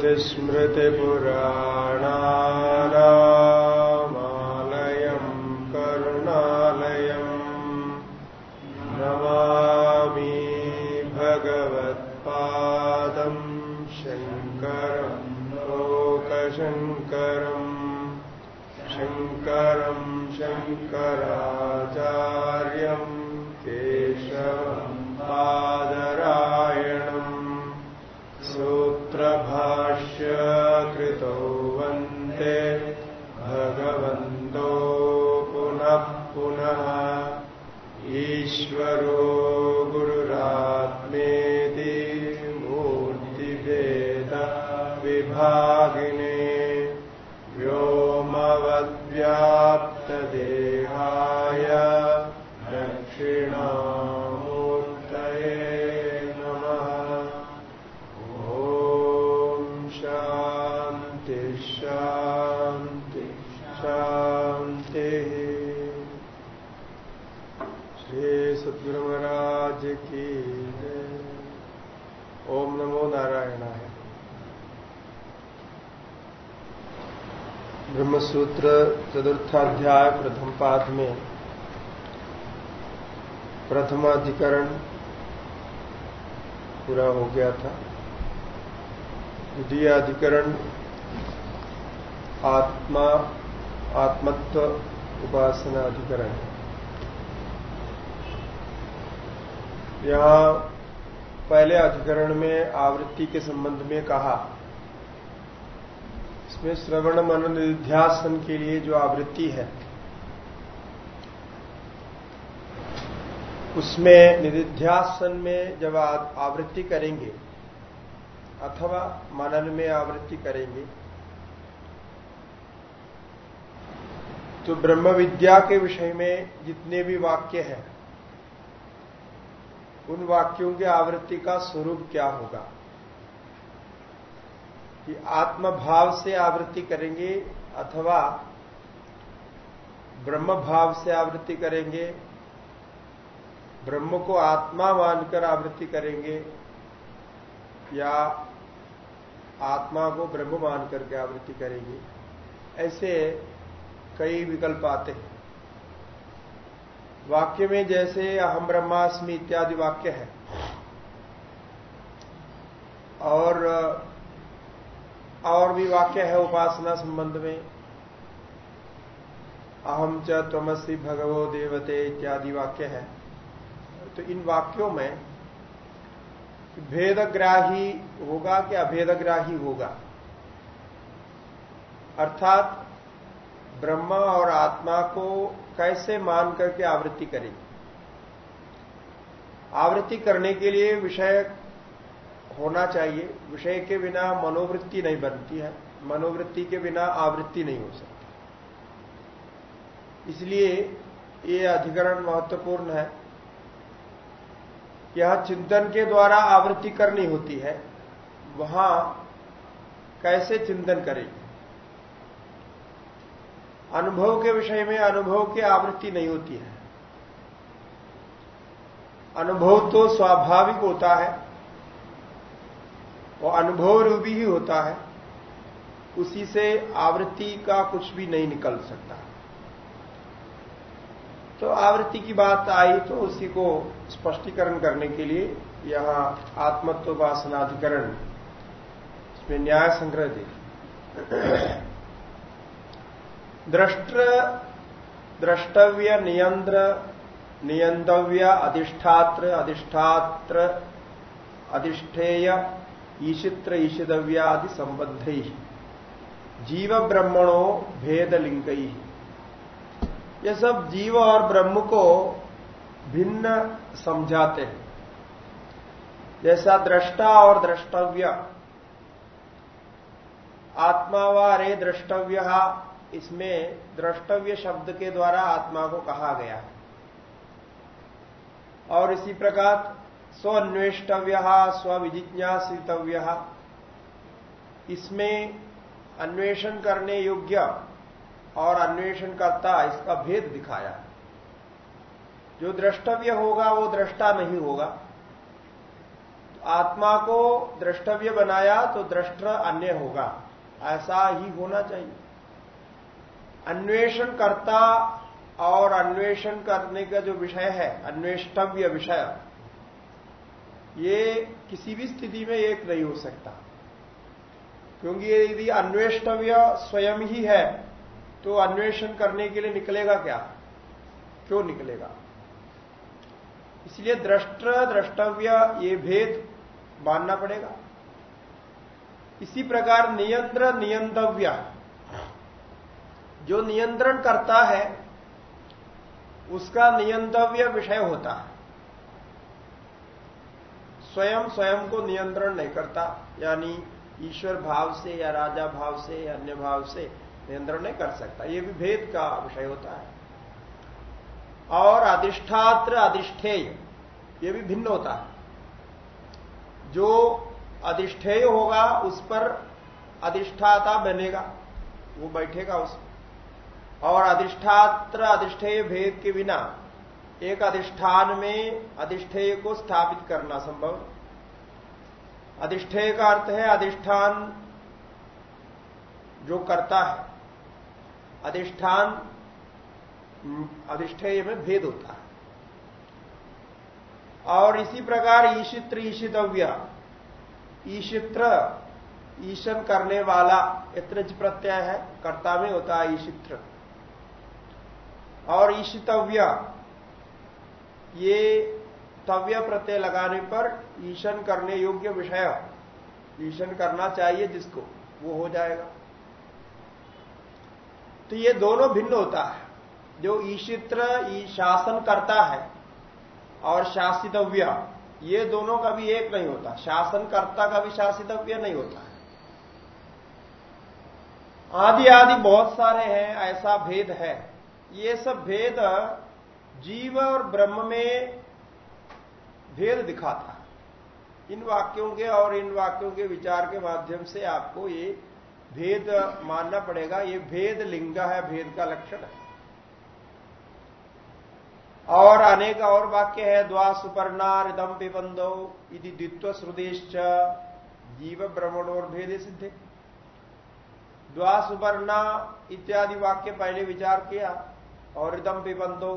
श्रुतिस्मृतिपुराणानामालयम् करुणालयम् नमामि भगवत्पादम् शङ्करम् लोकशङ्करम् शङ्करम् शङ्कराचार्यम् चतुर्थाध्याय प्रथम पाद में प्रथम अधिकरण पूरा हो गया था। द्वितीय अधिकरण आत्मा, आत्मत्व उपासना अधिकरण है यहाँ पहले अधिकरण में आवृत्ति के संबंध में कहा इसमें श्रवण मनन निध्यासन के लिए जो आवृत्ति है, उसमें निधिध्यासन में जब आवृत्ति करेंगे, अथवा मनन में आवृत्ति करेंगे तो ब्रह्म विद्या के विषय में जितने भी वाक्य हैं, उन वाक्यों की आवृत्ति का स्वरूप क्या होगा? कि आत्मभाव से आवृत्ति करेंगे अथवा ब्रह्म भाव से आवृत्ति करेंगे, ब्रह्म को आत्मा मानकर आवृत्ति करेंगे, या आत्मा को ब्रह्म मान करके आवृत्ति करेंगे, ऐसे कई विकल्प आते हैं। वाक्य में जैसे अहम ब्रह्मास्मि इत्यादि वाक्य है, और और भी वाक्य है उपासना संबंध में। अहम च तमसी भगवो देवते इत्यादि वाक्य है। तो इन वाक्यों में भेदग्राही होगा कि अभेदग्राही होगा? अर्थात ब्रह्मा और आत्मा को कैसे मान करके आवृत्ति करें? आवृत्ति करने के लिए विषय होना चाहिए। विषय के बिना मनोवृत्ति नहीं बनती है। मनोवृत्ति के बिना आवृत्ति नहीं हो सकती। इसलिए ये अधिकरण महत्वपूर्ण है। यह चिंतन के द्वारा आवृत्ति करनी होती है। वहाँ कैसे चिंतन करेगी? अनुभव के विषय में अनुभव की आवृत्ति नहीं होती है। अनुभव तो स्वाभाविक होता है। वो अनुभव रूपी ही होता है, उसी से आवृत्ति का कुछ भी नहीं निकल सकता। तो आवृत्ति की बात आई तो उसी को स्पष्टीकरण करने के लिए यहाँ आत्मत्ववासनाधिकरण इसमें न्याय संग्रह दे द्रष्ट द्रष्टव्य, नियंत्र, नियंतव्य, अधिष्ठात्र अधिष्ठात्र, अधिष्ठेय ईशित्र ईशितव्यादि संबद्ध। जीव ब्रह्मणों भेद लिंग ये सब जीव और ब्रह्म को भिन्न समझाते हैं। जैसा दृष्टा और द्रष्टव्य। आत्मा व रे द्रष्टव्य, इसमें द्रष्टव्य शब्द के द्वारा आत्मा को कहा गया और इसी प्रकार स्वन्वेष्टव्य स्विजिज्ञासितव्य इसमें अन्वेषण करने योग्य और अन्वेषण करता इसका भेद दिखाया। जो द्रष्टव्य होगा, वो दृष्टा नहीं होगा। तो आत्मा को द्रष्टव्य बनाया तो दृष्ट अन्य होगा। ऐसा ही होना चाहिए। अन्वेषण करता और अन्वेषण करने का जो विषय है, अन्वेष्टव्य विषय ये किसी भी स्थिति में एक नहीं हो सकता। क्योंकि यदि अन्वेष्टव्य स्वयं ही है तो अन्वेषण करने के लिए निकलेगा क्या? क्यों निकलेगा? इसलिए दृष्ट, द्रष्टव्य ये भेद मानना पड़ेगा। इसी प्रकार नियंत्र, नियंतव्य। जो नियंत्रण करता है, उसका नियंतव्य विषय होता है। स्वयं स्वयं को नियंत्रण नहीं करता, यानी ईश्वर भाव से या राजा भाव से या अन्य भाव से नियंत्रण नहीं कर सकता। ये भी भेद का विषय होता है। और अधिष्ठात्र अधिष्ठेय, ये भी भिन्न होता है। जो अधिष्ठेय होगा, उस पर अधिष्ठाता बनेगा, वो बैठेगा उस और अधिष्ठात्र अधिष्ठेय भेद के बिना एक अधिष्ठान में अधिष्ठेय को स्थापित करना संभव अधिष्ठेय का अर्थ है अधिष्ठान जो करता है। अधिष्ठान, अधिष्ठेय में भेद होता है। और इसी प्रकार ईशित्र ईशितव्य, ईशित्र, ईशन करने वाला इत्र प्रत्यय है, कर्ता में होता है ईशित्र। और ईशितव्य ये तव्य प्रत्यय लगाने पर ईशन करने योग्य विषय ईशन करना चाहिए जिसको, वो हो जाएगा। तो ये दोनों भिन्न होता है। जो ईशित्र शासन करता है और शासितव्य, ये दोनों का भी एक नहीं होता। शासनकर्ता का भी शासितव्य नहीं होता है। आदि आदि बहुत सारे हैं, ऐसा भेद है। ये सब भेद जीव और ब्रह्म में भेद दिखाता है। इन वाक्यों के और इन वाक्यों के विचार के माध्यम से आपको ये भेद मानना पड़ेगा। ये भेद लिंग है, भेद का लक्षण है। और अनेक और वाक्य है द्वा सुपर्णा रिदम पिबंधो यदि द्वित्व श्रुदेश जीव ब्रह्मण भ्रमणोर भेद सिद्धे द्वा सुपर्णा इत्यादि वाक्य पहले विचार किया, और रिदम पिबंधो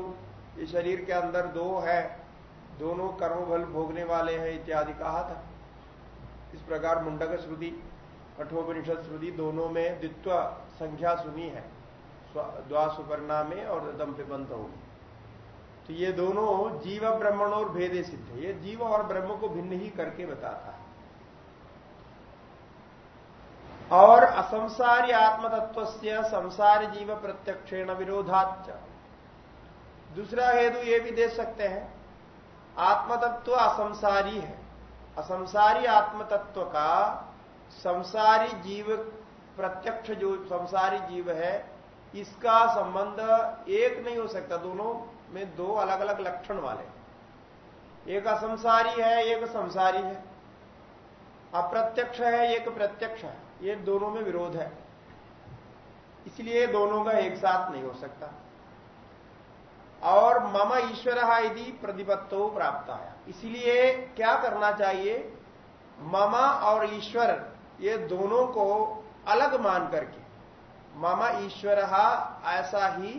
ये शरीर के अंदर दो है, दोनों कर्मबल भोगने वाले हैं इत्यादि कहा था। इस प्रकार मुंडक श्रुति, कठोपनिषद श्रुति दोनों में द्वित्व संख्या सुनी है। द्वा सुपर्णा में और दम पिबंध होगी तो ये दोनों जीव, ब्रह्मण और भेदे सिद्ध है। ये जीव और ब्रह्म को भिन्न ही करके बताता है। और असंसारी आत्मतत्व से संसारी जीव प्रत्यक्षेण विरोधाच दूसरा हेतु ये भी दे सकते हैं, आत्मतत्व असंसारी है। असंसारी आत्मतत्व का संसारी जीव प्रत्यक्ष जो संसारी जीव है, इसका संबंध एक नहीं हो सकता। दोनों में दो अलग अलग लक्षण वाले एक असंसारी है, एक संसारी है। अप्रत्यक्ष है, एक प्रत्यक्ष है। ये दोनों में विरोध है। इसलिए दोनों का एक साथ नहीं हो सकता। और मम ईश्वर यदि प्रतिपत्तो प्राप्त आया इसलिए क्या करना चाहिए? ममा और ईश्वर, ये दोनों को अलग मान करके। ममा ईश्वर ऐसा ही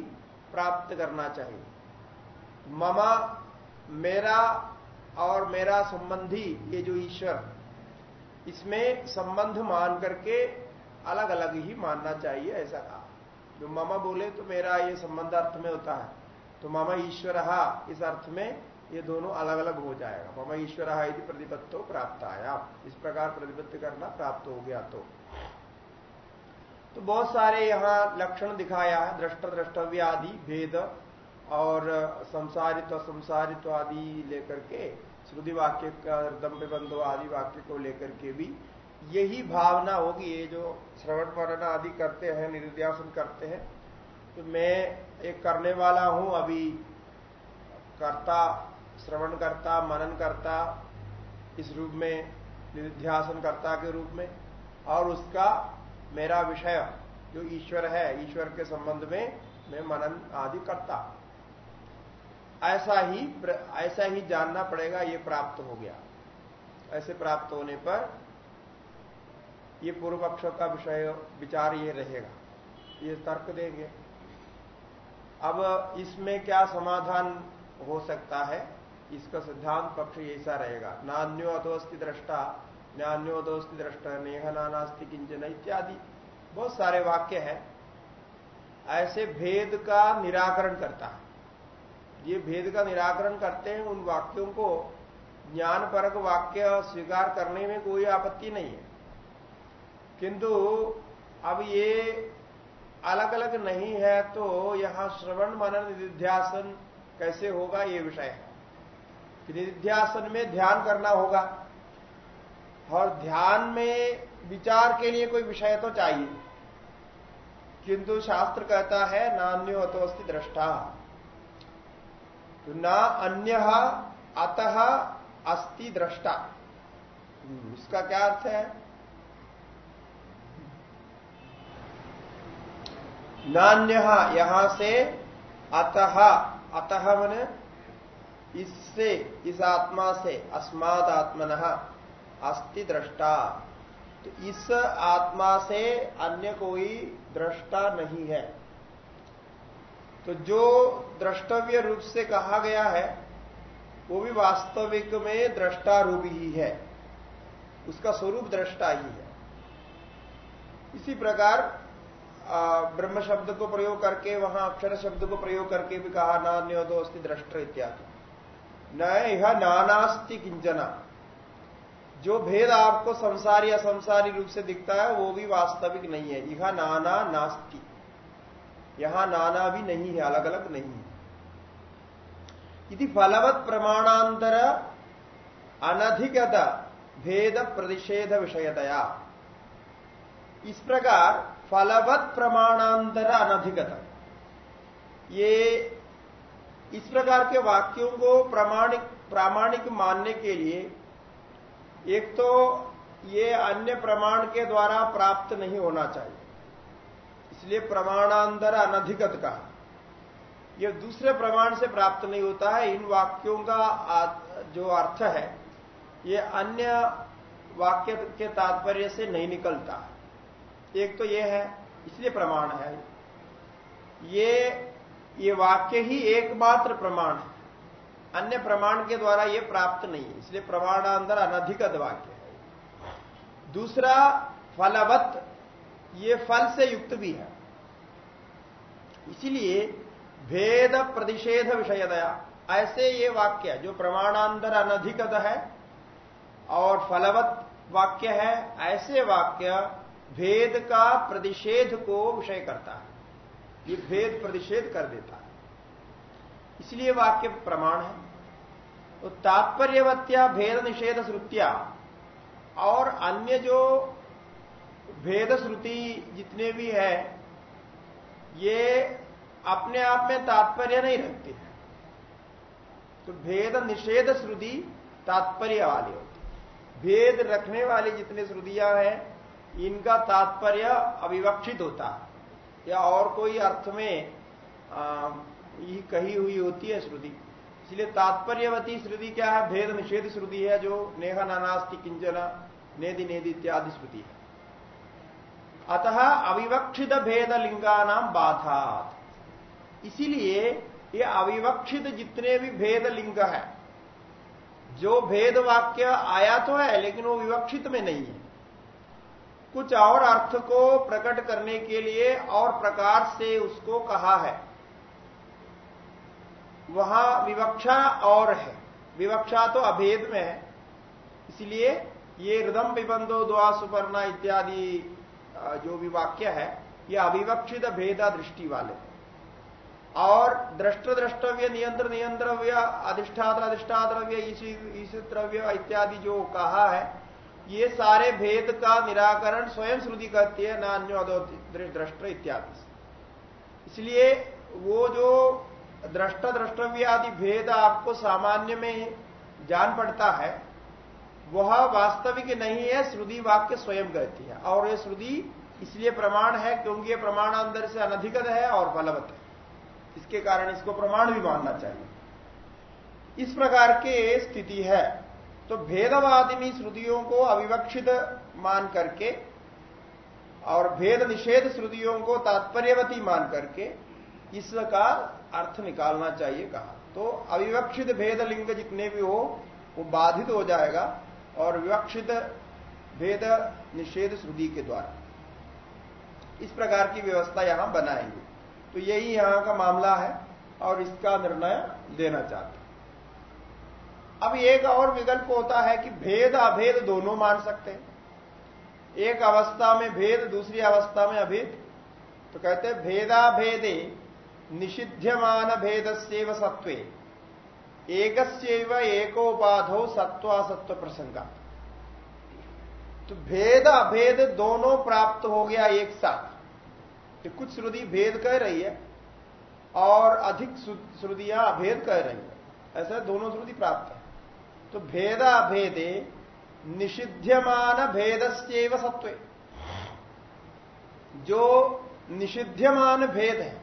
प्राप्त करना चाहिए। ममा, मेरा और मेरा संबंधी ये जो ईश्वर, इसमें संबंध मान करके अलग अलग ही मानना चाहिए, ऐसा कहा। जो मामा बोले तो मेरा ये संबंध अर्थ में होता है। तो मामा ईश्वर इस अर्थ में ये दोनों अलग अलग हो जाएगा। मामा ईश्वर यदि प्रतिपत्तो प्राप्त आया इस प्रकार प्रतिपत्त करना प्राप्त हो गया तो। तो बहुत सारे यहाँ लक्षण दिखाया है, दृष्ट द्रष्टव्य आदि भेद और संसारित्व संसारित्व आदि लेकर के, श्रुति वाक्य का दम्बंधो आदि वाक्य को लेकर के भी यही भावना होगी। ये जो श्रवण मरण आदि करते हैं निर्ध्यासन करते हैं तो मैं एक करने वाला हूँ, अभी कर्ता श्रवण करता मनन करता इस रूप में निध्यासन करता के रूप में, और उसका मेरा विषय, जो ईश्वर है, ईश्वर के संबंध में मैं मनन आदि करता। ऐसा ही ऐसा ही जानना पड़ेगा, ये प्राप्त हो गया। ऐसे प्राप्त होने पर ये पूर्व पक्ष का विषय, विचार ये रहेगा। ये तर्क देंगे। अब इसमें क्या समाधान हो सकता है? इसका सिद्धांत पक्ष ऐसा रहेगा। नान्यो अधोस्ति दृष्टा, नान्यो अधोस्ति दृष्टा, नेह नानास्ति किंचन इत्यादि। बहुत सारे वाक्य हैं। ऐसे भेद का निराकरण करता है। ये भेद का निराकरण करते हैं, उन वाक्यों को ज्ञान परक वाक्य स्वीकार करने में कोई आपत्ति नहीं है। किंतु अब ये अलग अलग नहीं है तो यहाँ श्रवण मनन निध्यासन कैसे होगा, ये विषय है। निध्यासन में ध्यान करना होगा, और ध्यान में विचार के लिए कोई विषय तो चाहिए। किंतु शास्त्र कहता है नान्यो अतोस्ति दृष्टा। तो न अन्य अतः अस्ति दृष्टा। इसका क्या अर्थ है? नान्य, यहाँ से अतः अतः मन इससे, इस आत्मा से अस्माद आत्मन, अस्ति दृष्टा तो इस आत्मा से अन्य कोई दृष्टा नहीं है। तो जो द्रष्टव्य रूप से कहा गया है, वो भी वास्तविक में दृष्टा रूप ही है। उसका स्वरूप दृष्टा ही है। इसी प्रकार ब्रह्म शब्द को प्रयोग करके, वहाँ अक्षर शब्द को प्रयोग करके भी कहा ना न्योदोस्ती दृष्ट इत्यादि। न यह नानास्ति किंचना। जो भेद आपको संसारी या संसारी रूप से दिखता है, वो भी वास्तविक नहीं है। यह नाना नास्ति। यहाँ नाना भी नहीं है अलग अलग नहीं है। यदि फलवत प्रमाणांतर अनधिगत भेद प्रतिषेध विषयतया। इस प्रकार फलवत प्रमाणांतर अनधिगत ये इस प्रकार के वाक्यों को प्रमाणिक, प्रामाणिक मानने के लिए, एक तो ये अन्य प्रमाण के द्वारा प्राप्त नहीं होना चाहिए। इसलिए प्रमाणांतर अनधिगत का यह दूसरे प्रमाण से प्राप्त नहीं होता है, इन वाक्यों का जो अर्थ है, ये अन्य वाक्य के तात्पर्य से नहीं निकलता। एक तो ये है, इसलिए प्रमाण है। ये ये वाक्य ही एकमात्र प्रमाण है। अन्य प्रमाण के द्वारा ये प्राप्त नहीं है, इसलिए प्रमाणांतर अनधिकत वाक्य है। दूसरा, फलवत, ये फल से युक्त भी है। इसीलिए भेद प्रतिषेध विषयदया, ऐसे ये वाक्य जो प्रमाणांतर अनधिकत है और फलवत वाक्य है, ऐसे वाक्य भेद का प्रतिषेध को विषय करता है। ये भेद प्रतिषेध कर देता है। इसलिए वाक्य प्रमाण है। तो तात्पर्यवत्या भेद निषेध श्रुतिया और अन्य जो भेद श्रुति जितने भी है, ये अपने आप में तात्पर्य नहीं रखते हैं। तो भेद निषेध श्रुति तात्पर्य वाली होती भेद रखने वाली जितने श्रुतियाँ हैं इनका तात्पर्य अविवक्षित होता है। या और कोई अर्थ में ही कही हुई होती है श्रुति। इसलिए तात्पर्यवती श्रुति क्या है? भेद निषेध श्रुति है जो नेह नानास्ति किंचना, नेदि नेदि इत्यादि श्रुति है। अतः अविवक्षित भेद लिंगा नाम बाधा इसीलिए ये अविवक्षित जितने भी भेद लिंग है, जो भेद वाक्य आया तो है, लेकिन वो विवक्षित में नहीं है। कुछ और अर्थ को प्रकट करने के लिए और प्रकार से उसको कहा है। वहाँ विवक्षा और है। विवक्षा तो अभेद में है। इसलिए ये हृदम विबंधो द्वा सुपर्णा इत्यादि जो भी वाक्य है, ये अविवक्षित भेदा दृष्टि वाले। और दृष्ट द्रष्टव्य, नियंत्र नियंत्रव्य, अधिष्ठात्र अधिष्ठाद्रव्य ईश द्रव्य इत्यादि जो कहा है ये सारे भेद का निराकरण स्वयं श्रुति कहती है, ना नान्यो दृष्ट इत्यादि इसलिए वो जो दृष्ट द्रष्टव्य आदि भेद आपको सामान्य में जान पड़ता है, वह वास्तविक नहीं है श्रुति वाक्य स्वयं कहती है। और यह श्रुति इसलिए प्रमाण है क्योंकि यह प्रमाण अंदर से अनधिगत है और बलवत है। इसके कारण इसको प्रमाण भी मानना चाहिए। इस प्रकार की स्थिति है। तो भेदवादिनी श्रुतियों को अविवक्षित मान करके और भेद निषेध श्रुतियों को तात्पर्यवती मान करके इसका अर्थ निकालना चाहिए कहा। तो अविवक्षित भेद लिंग जितने भी हो, वो बाधित हो जाएगा और विवक्षित भेद निषेध श्रुति के द्वारा। इस प्रकार की व्यवस्था यहाँ बनाएँगे। तो यही यहाँ का मामला है और इसका निर्णय देना चाहते अब एक और विकल्प होता है कि भेद अभेद दोनों मान सकते हैं। एक अवस्था में भेद, दूसरी अवस्था में अभेद। तो कहते हैं, भेदाभेदे निषिध्यमान भेद सेव सत्व एक एकोपाधो सत्वासत्व प्रसंगा तो भेद अभेद दोनों प्राप्त हो गया एक साथ। तो कुछ श्रुति भेद कह रही है और अधिक श्रुतियाँ अभेद कह रही है। ऐसा दोनों श्रुति प्राप्त है। तो भेदा भेदे निषिध्यमान भेदस्व सत्व जो निषिध्यमान भेद है,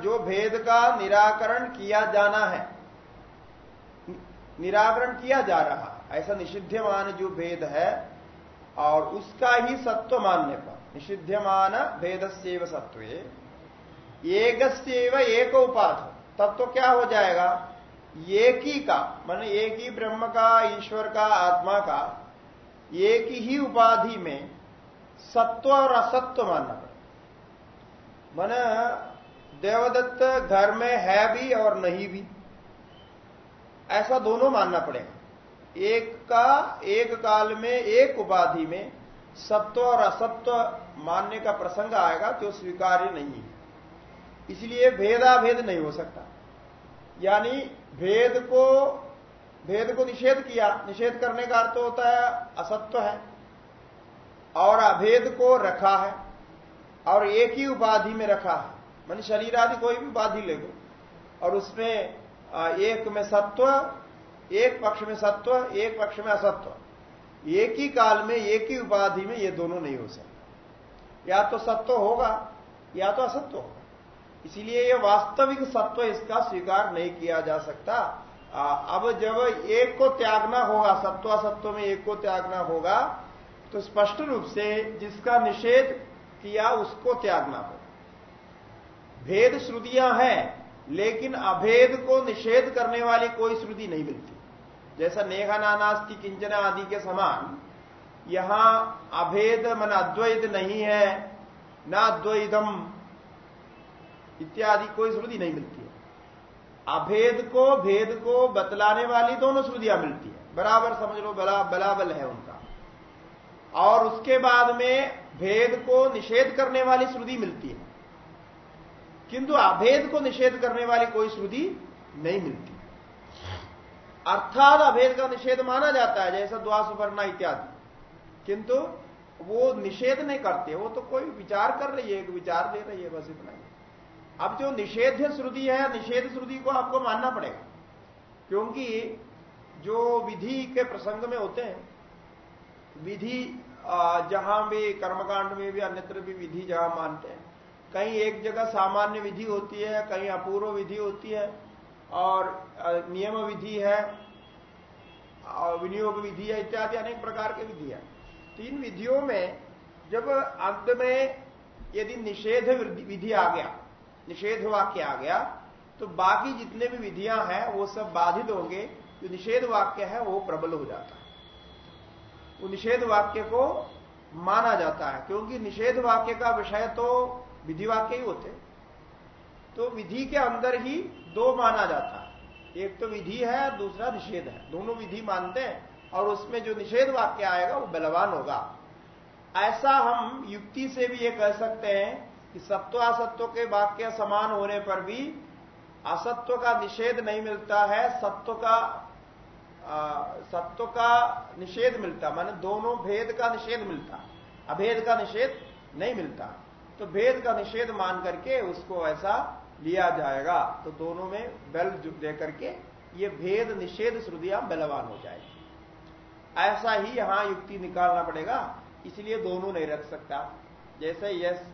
जो भेद का निराकरण किया जाना है, निराकरण किया जा रहा, ऐसा निषिध्यमान जो भेद है, और उसका ही सत्व मानने पर, निषिध्यमान भेद सत्व एक एक उपाध, तब तो क्या हो जाएगा? एक ही का, मान एक ही ब्रह्म का, ईश्वर का, आत्मा का, एक ही उपाधि में सत्व और असत्व मानना पड़े मन देवदत्त घर में है भी और नहीं भी, ऐसा दोनों मानना पड़ेगा। एक का, एक काल में, एक उपाधि में सत्व और असत्व मानने का प्रसंग आएगा जो स्वीकार्य नहीं है। इसलिए भेदाभेद नहीं हो सकता। यानी भेद को भेद को निषेध किया। निषेध करने का अर्थ होता है असत्व है। और अभेद को रखा है। और एक ही उपाधि में रखा है। मान शरीर आदि कोई भी उपाधि ले लो। और उसमें एक में सत्व, एक पक्ष में सत्व, एक पक्ष में असत्व। एक ही काल में, एक ही उपाधि में ये दोनों नहीं हो सकते। या तो सत्व होगा, या तो असत्व होगा। इसीलिए यह वास्तविक सत्व इसका स्वीकार नहीं किया जा सकता। आ, अब जब एक को त्यागना होगा सत्व सत्व में एक को त्यागना होगा तो स्पष्ट रूप से जिसका निषेध किया उसको त्यागना होगा। भेद श्रुतियाँ हैं लेकिन अभेद को निषेध करने वाली कोई श्रुति नहीं मिलती। जैसा नेहा नानास्ति किंचना आदि के समान यहाँ अभेद मन अद्वैत नहीं है न अद्वैतम। इत्यादि कोई श्रुति नहीं मिलती है। अभेद को, भेद को बतलाने वाली दोनों श्रुतियाँ मिलती है। बराबर समझ लो, बला, बलाबल है उनका। और उसके बाद में भेद को निषेध करने वाली श्रुति मिलती है। किंतु अभेद को निषेध करने वाली कोई श्रुति नहीं मिलती। अर्थात अभेद का निषेध माना जाता है, जैसा द्वा सुपर्णा इत्यादि। किंतु वो निषेध नहीं करते, वो तो कोई विचार कर रही है, एक विचार दे रही है, बस इतना ही। अब जो निषेध श्रुति है, निषेध श्रुति को आपको मानना पड़ेगा। क्योंकि जो विधि के प्रसंग में होते हैं, विधि जहाँ भी कर्मकांड में भी, अन्यत्र भी विधि जहाँ मानते हैं, कहीं एक जगह सामान्य विधि होती है, कहीं अपूर्व विधि होती है, और नियम विधि है विनियोग विधि है, इत्यादि अनेक प्रकार के विधि है। तीन विधियों में, जब अंत में यदि निषेध विधि आ गया निषेध वाक्य आ गया तो बाकी जितने भी विधियाँ हैं, वो सब बाधित होंगे। जो निषेध वाक्य है, वो प्रबल हो जाता है। वो निषेध वाक्य को माना जाता है, क्योंकि निषेध वाक्य का विषय तो विधि वाक्य ही होते। तो विधि के अंदर ही दो माना जाता है। एक तो विधि है और दूसरा निषेध है। दोनों विधि मानते हैं, और उसमें जो निषेध वाक्य आएगा, वो बलवान होगा। ऐसा हम युक्ति से भी ये कह सकते हैं कि सत्व असत्व के वाक्य समान होने पर भी असत्व का निषेध नहीं मिलता है, सत्व का सत्व का निषेध मिलता, माने दोनों भेद का निषेध मिलता, अभेद का निषेध नहीं मिलता। तो भेद का निषेध मान करके उसको ऐसा लिया जाएगा। तो दोनों में बल दे करके ये भेद निषेध श्रुतियाँ बलवान हो जाएगी। ऐसा ही यहाँ युक्ति निकालना पड़ेगा, इसलिए दोनों नहीं रख सकता। जैसे यश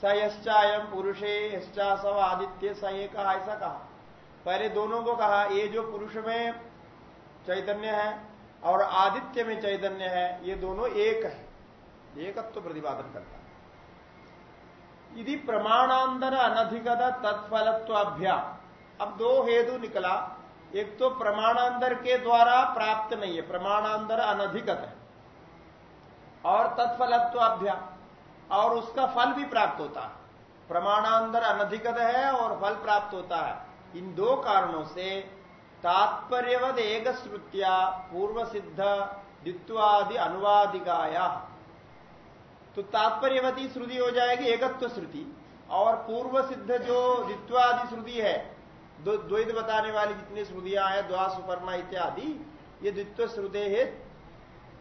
स यश्चायम पुरुषे यश्चा सव आदित्य स कहा, ऐसा कहा। पहले दोनों को कहा, ये जो पुरुष में चैतन्य है और आदित्य में चैतन्य है, ये दोनों एक है। एकत्व तो प्रतिपादन करता है। यदि प्रमाणांतर अनधिकत तत्फलत्वाभ्या। अब दो हेतु निकला। एक तो प्रमाणांतर के द्वारा प्राप्त नहीं है, प्रमाणांतर अनधिगत है। और तत्फलत्वाभ्या। और उसका फल भी प्राप्त होता है। प्रमाणांतर अनधिकत है और फल प्राप्त होता है। इन दो कारणों से तात्पर्यवद एक श्रुतिया पूर्व सिद्ध द्वित्वादि अनुवादिकाया। तो तात्पर्यवती श्रुति हो जाएगी एकत्व श्रुति और पूर्व सिद्ध जो द्वित्वादि श्रुति है द्वैत बताने वाली जितनी श्रुतियाँ हैं द्वा सुपर्णा इत्यादि, ये द्वित्व श्रुते है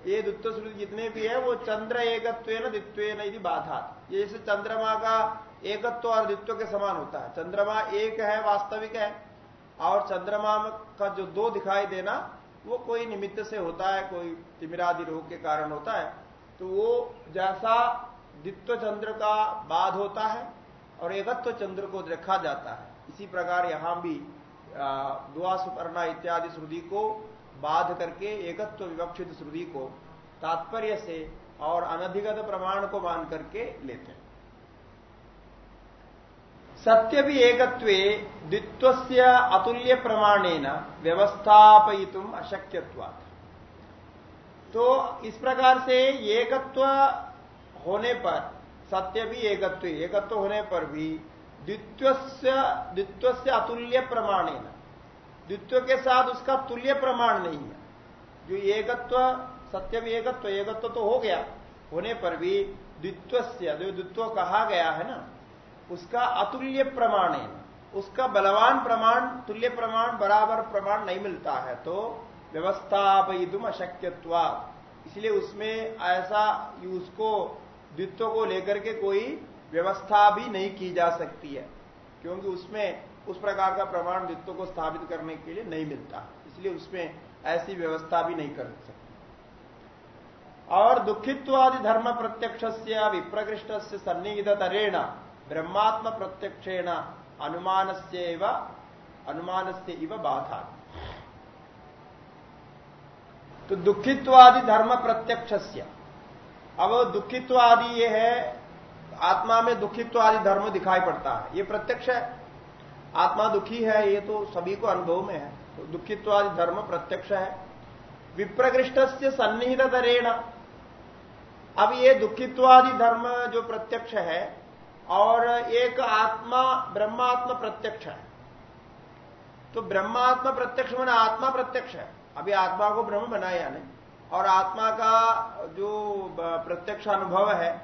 ये द्वित्व श्रुति जितने भी है, वो चंद्र एकत्व द्वित्व बाधा ये जैसे चंद्रमा का एकत्व और द्वित्व के समान होता है। चंद्रमा एक है, वास्तविक है, और चंद्रमा का जो दो दिखाई देना, वो कोई निमित्त से होता है, कोई तिमिरादि रोग के कारण होता है। तो वो जैसा द्वित्व चंद्र का बाध होता है, और एकत्व चंद्र को रखा जाता है। इसी प्रकार यहाँ भी दुआ सुपर्णा इत्यादि श्रुति को बाध करके एकत्व विवक्षित श्रुति को तात्पर्य से और अनधिगत प्रमाण को मान करके लेते हैं। सत्य भी एकत्व द्वित्व अतुल्य प्रमाणेन व्यवस्थापयितुम अशक्यत्वात्। तो इस प्रकार से एकत्व होने पर, सत्य भी एकत्व एकत्व होने पर भी द्वित्व द्वित्व अतुल्य प्रमाणेन द्वित्व के साथ उसका तुल्य प्रमाण नहीं है। जो एकत्व, सत्य भी एकत्व एकत्व तो हो गया। होने पर भी द्वित्व जो द्वित्व कहा गया है ना, उसका अतुल्य प्रमाण है। उसका बलवान प्रमाण, तुल्य प्रमाण, बराबर प्रमाण नहीं मिलता है तो व्यवस्थापयुम अशक्यत्वा इसलिए उसमें ऐसा उसको, द्वित्व को लेकर के कोई व्यवस्था भी नहीं की जा सकती है। क्योंकि उसमें उस प्रकार का प्रमाण द्वित्व को स्थापित करने के लिए नहीं मिलता। इसलिए उसमें ऐसी व्यवस्था भी नहीं कर सकती। और दुखित्वादि धर्म प्रत्यक्ष से विप्रकृष्ट से सन्निहित ब्रह्मात्म प्रत्यक्षेण अनुमान से अनुमान से इव बाधा। तो दुखित्वादि धर्म प्रत्यक्ष से अब दुखित्वादि ये है, आत्मा में दुखित्वादि धर्म दिखाई पड़ता है। ये प्रत्यक्ष है। आत्मा दुखी है, ये तो सभी को अनुभव में है। तो दुखित्वादि धर्म प्रत्यक्ष है। विप्रकृष्ट से सन्निहित दरेण अब ये दुखित्वादि धर्म जो प्रत्यक्ष है, और एक आत्मा, ब्रह्मात्मा प्रत्यक्ष है। तो ब्रह्मात्मा प्रत्यक्ष मैंने आत्मा प्रत्यक्ष है। अभी आत्मा को ब्रह्म बनाया नहीं और आत्मा का जो प्रत्यक्ष अनुभव है,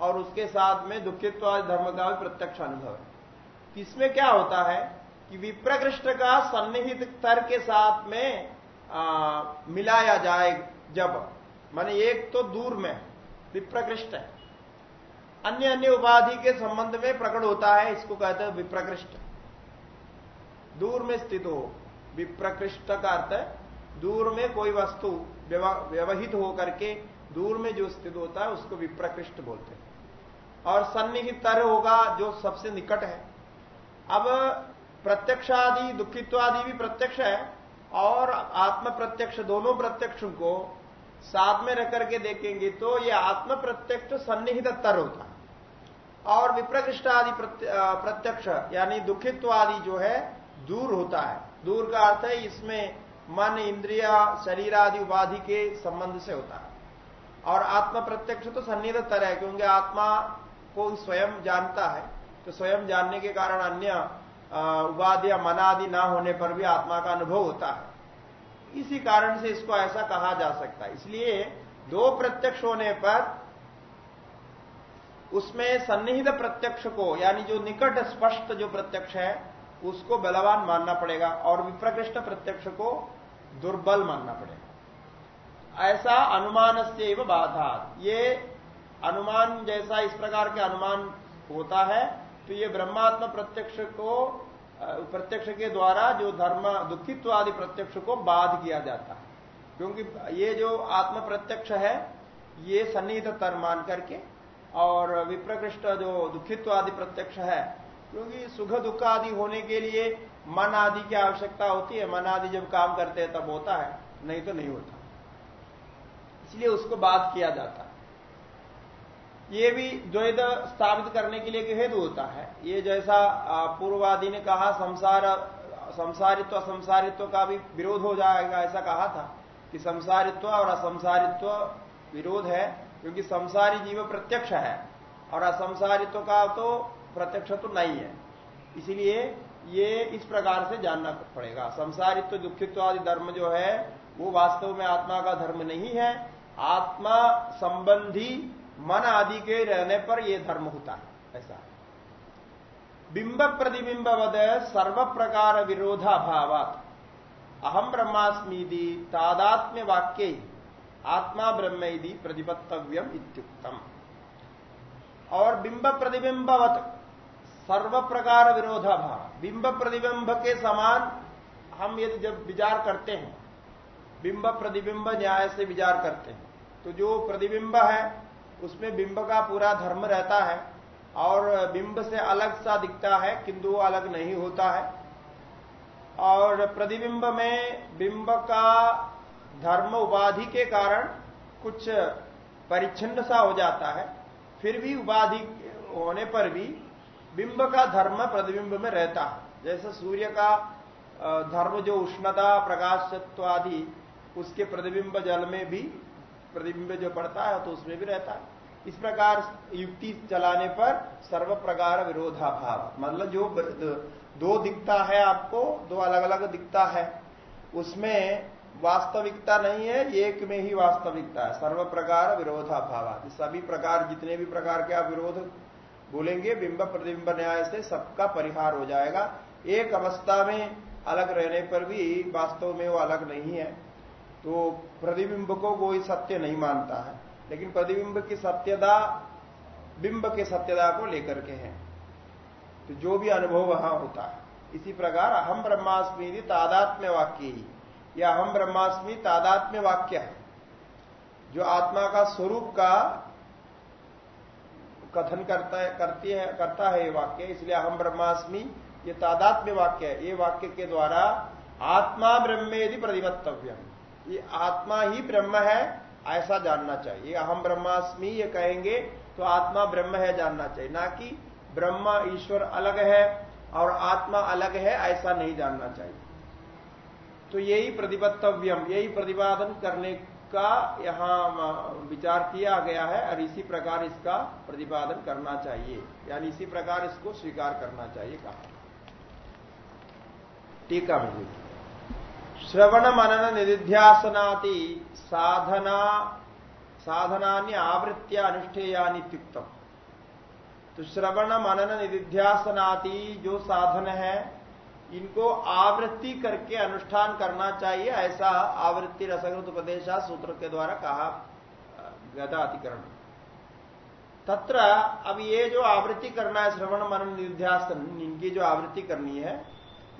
और उसके साथ में दुखित्व धर्म का भी प्रत्यक्ष अनुभव है। इसमें क्या होता है कि विप्रकृष्ट का सन्निहित तर के साथ में आ, मिलाया जाए जब। माने एक तो दूर में विप्रकृष्ट है। अन्य अन्य उपाधि के संबंध में प्रकट होता है इसको कहते हैं विप्रकृष्ट। दूर में स्थित हो विप्रकृष्ट का अर्थ है दूर में कोई वस्तु व्यवहित हो करके दूर में जो स्थित होता है उसको विप्रकृष्ट बोलते हैं। और सन्निहित तर होगा जो सबसे निकट है। अब प्रत्यक्ष आदि दुखित्व आदि भी प्रत्यक्ष है और आत्म प्रत्यक्ष दोनों प्रत्यक्षों को साथ में रख करके देखेंगे तो ये आत्म प्रत्यक्ष सन्निहित तर होता है। और विप्रकृष्ट आदि प्रत्यक्ष, यानी दुखित्व आदि जो है, दूर होता है। दूर का अर्थ है, इसमें मन, इंद्रिया, शरीर आदि उपाधि के संबंध से होता है। और आत्मा प्रत्यक्ष तो सन्निध तर है, क्योंकि आत्मा को स्वयं जानता है। तो स्वयं जानने के कारण अन्य उपाधि या मनादि ना होने पर भी आत्मा का अनुभव होता है। इसी कारण से इसको ऐसा कहा जा सकता है। इसलिए दो प्रत्यक्ष होने पर उसमें सन्निहित प्रत्यक्ष को, यानी जो निकट स्पष्ट जो प्रत्यक्ष है, उसको बलवान मानना पड़ेगा और विप्रकृष्ट प्रत्यक्ष को दुर्बल मानना पड़ेगा। ऐसा अनुमान से बाधा ये अनुमान जैसा इस प्रकार के अनुमान होता है तो ये ब्रह्मात्म प्रत्यक्ष को प्रत्यक्ष के द्वारा जो धर्म दुखित्व आदि प्रत्यक्ष को बाध किया जाता है। क्योंकि ये जो आत्म प्रत्यक्ष है, ये सन्निहित तर मान करके और विप्रकृष्ट जो दुखित्व आदि प्रत्यक्ष है, क्योंकि सुख दुख आदि होने के लिए मन आदि की आवश्यकता होती है। मन आदि जब काम करते हैं, तब होता है, नहीं तो नहीं होता। इसलिए उसको बात किया जाता ये भी द्वैत स्थापित करने के लिए हेतु होता है। ये जैसा पूर्ववादी ने कहा, संसार, संसारित्व असंसारित्व का भी विरोध हो जाएगा, ऐसा कहा था कि संसारित्व और असंसारित्व विरोध है, क्योंकि संसारी जीव प्रत्यक्ष है और असंसारित्व का तो प्रत्यक्ष तो नहीं है। इसलिए ये इस प्रकार से जानना पड़ेगा। संसारित्व दुखित्व आदि धर्म जो है, वो वास्तव में आत्मा का धर्म नहीं है। आत्मा संबंधी मन आदि के रहने पर यह धर्म होता है, ऐसा बिंब प्रतिबिंबवद सर्व प्रकार विरोधाभावात। अहम ब्रह्मास्मीदि तादात्म्य वाक्य आत्मा ब्रह्म प्रतिपत्तव्यम इत्युक्तम। और बिंब प्रतिबिंबवत सर्व प्रकार विरोधाभाव। बिंब प्रतिबिंब के समान हम यदि जब विचार करते हैं, बिंब प्रतिबिंब न्याय से विचार करते हैं तो जो प्रतिबिंब है उसमें बिंब का पूरा धर्म रहता है और बिंब से अलग सा दिखता है, किंतु वो अलग नहीं होता है। और प्रतिबिंब में बिंब का धर्म उपाधि के कारण कुछ परिच्छिन्न सा हो जाता है। फिर भी उपाधि होने पर भी बिंब का धर्म प्रतिबिंब में रहता है। जैसे सूर्य का धर्म जो उष्णता, प्रकाशत्व आदि, उसके प्रतिबिंब जल में भी प्रतिबिंब जो पड़ता है तो उसमें भी रहता है। इस प्रकार युक्ति चलाने पर सर्व प्रकार विरोधाभाव। मतलब जो दो दिखता है आपको, दो अलग अलग दिखता है, उसमें वास्तविकता नहीं है, एक में ही वास्तविकता है। सर्व प्रकार विरोधाभाव सभी प्रकार, जितने भी प्रकार के आप विरोध बोलेंगे, बिंब प्रतिबिंब न्याय से सबका परिहार हो जाएगा। एक अवस्था में अलग रहने पर भी वास्तव में वो अलग नहीं है। तो प्रतिबिंब को कोई सत्य नहीं मानता है। लेकिन प्रतिबिंब की सत्यता बिंब के सत्यता को लेकर के है। तो जो भी अनुभव वहाँ होता है, इसी प्रकार अहम ब्रह्मास्मि तादात्म्य वाक्य ही। या अहम ब्रह्मास्मि तादात्म्य वाक्य है। जो आत्मा का स्वरूप का कथन करता है, करती है, करता है ये वाक्य, इसलिए अहम ब्रह्मास्मि ये तादात्म्य वाक्य है। ये वाक्य के द्वारा आत्मा ब्रह्मेदि प्रतिबत्तव्य ये आत्मा ही ब्रह्म है, ऐसा जानना चाहिए। अहम ब्रह्मास्मि ये कहेंगे तो आत्मा ब्रह्म है जानना चाहिए। ना कि ब्रह्मा ईश्वर अलग है और आत्मा अलग है, ऐसा नहीं जानना चाहिए। तो यही प्रतिपत्तव्यम यही प्रतिपादन करने का यहाँ विचार किया गया है और इसी प्रकार इसका प्रतिपादन करना चाहिए। यानी इसी प्रकार इसको स्वीकार करना चाहिए कहा। टीका में श्रवण मनन निधिध्यासनाति साधना साधनान्य आवृत्तिया अनुष्ठेयानी तो श्रवण मनन निधिध्यासनाति जो साधन है, इनको आवृत्ति करके अनुष्ठान करना चाहिए, ऐसा आवृत्ति रसकृत उपदेशा सूत्र के द्वारा कहा गदा अतिकरण तत्र अब ये जो आवृत्ति करना है श्रवण मनन निध्यासन इनकी जो आवृत्ति करनी है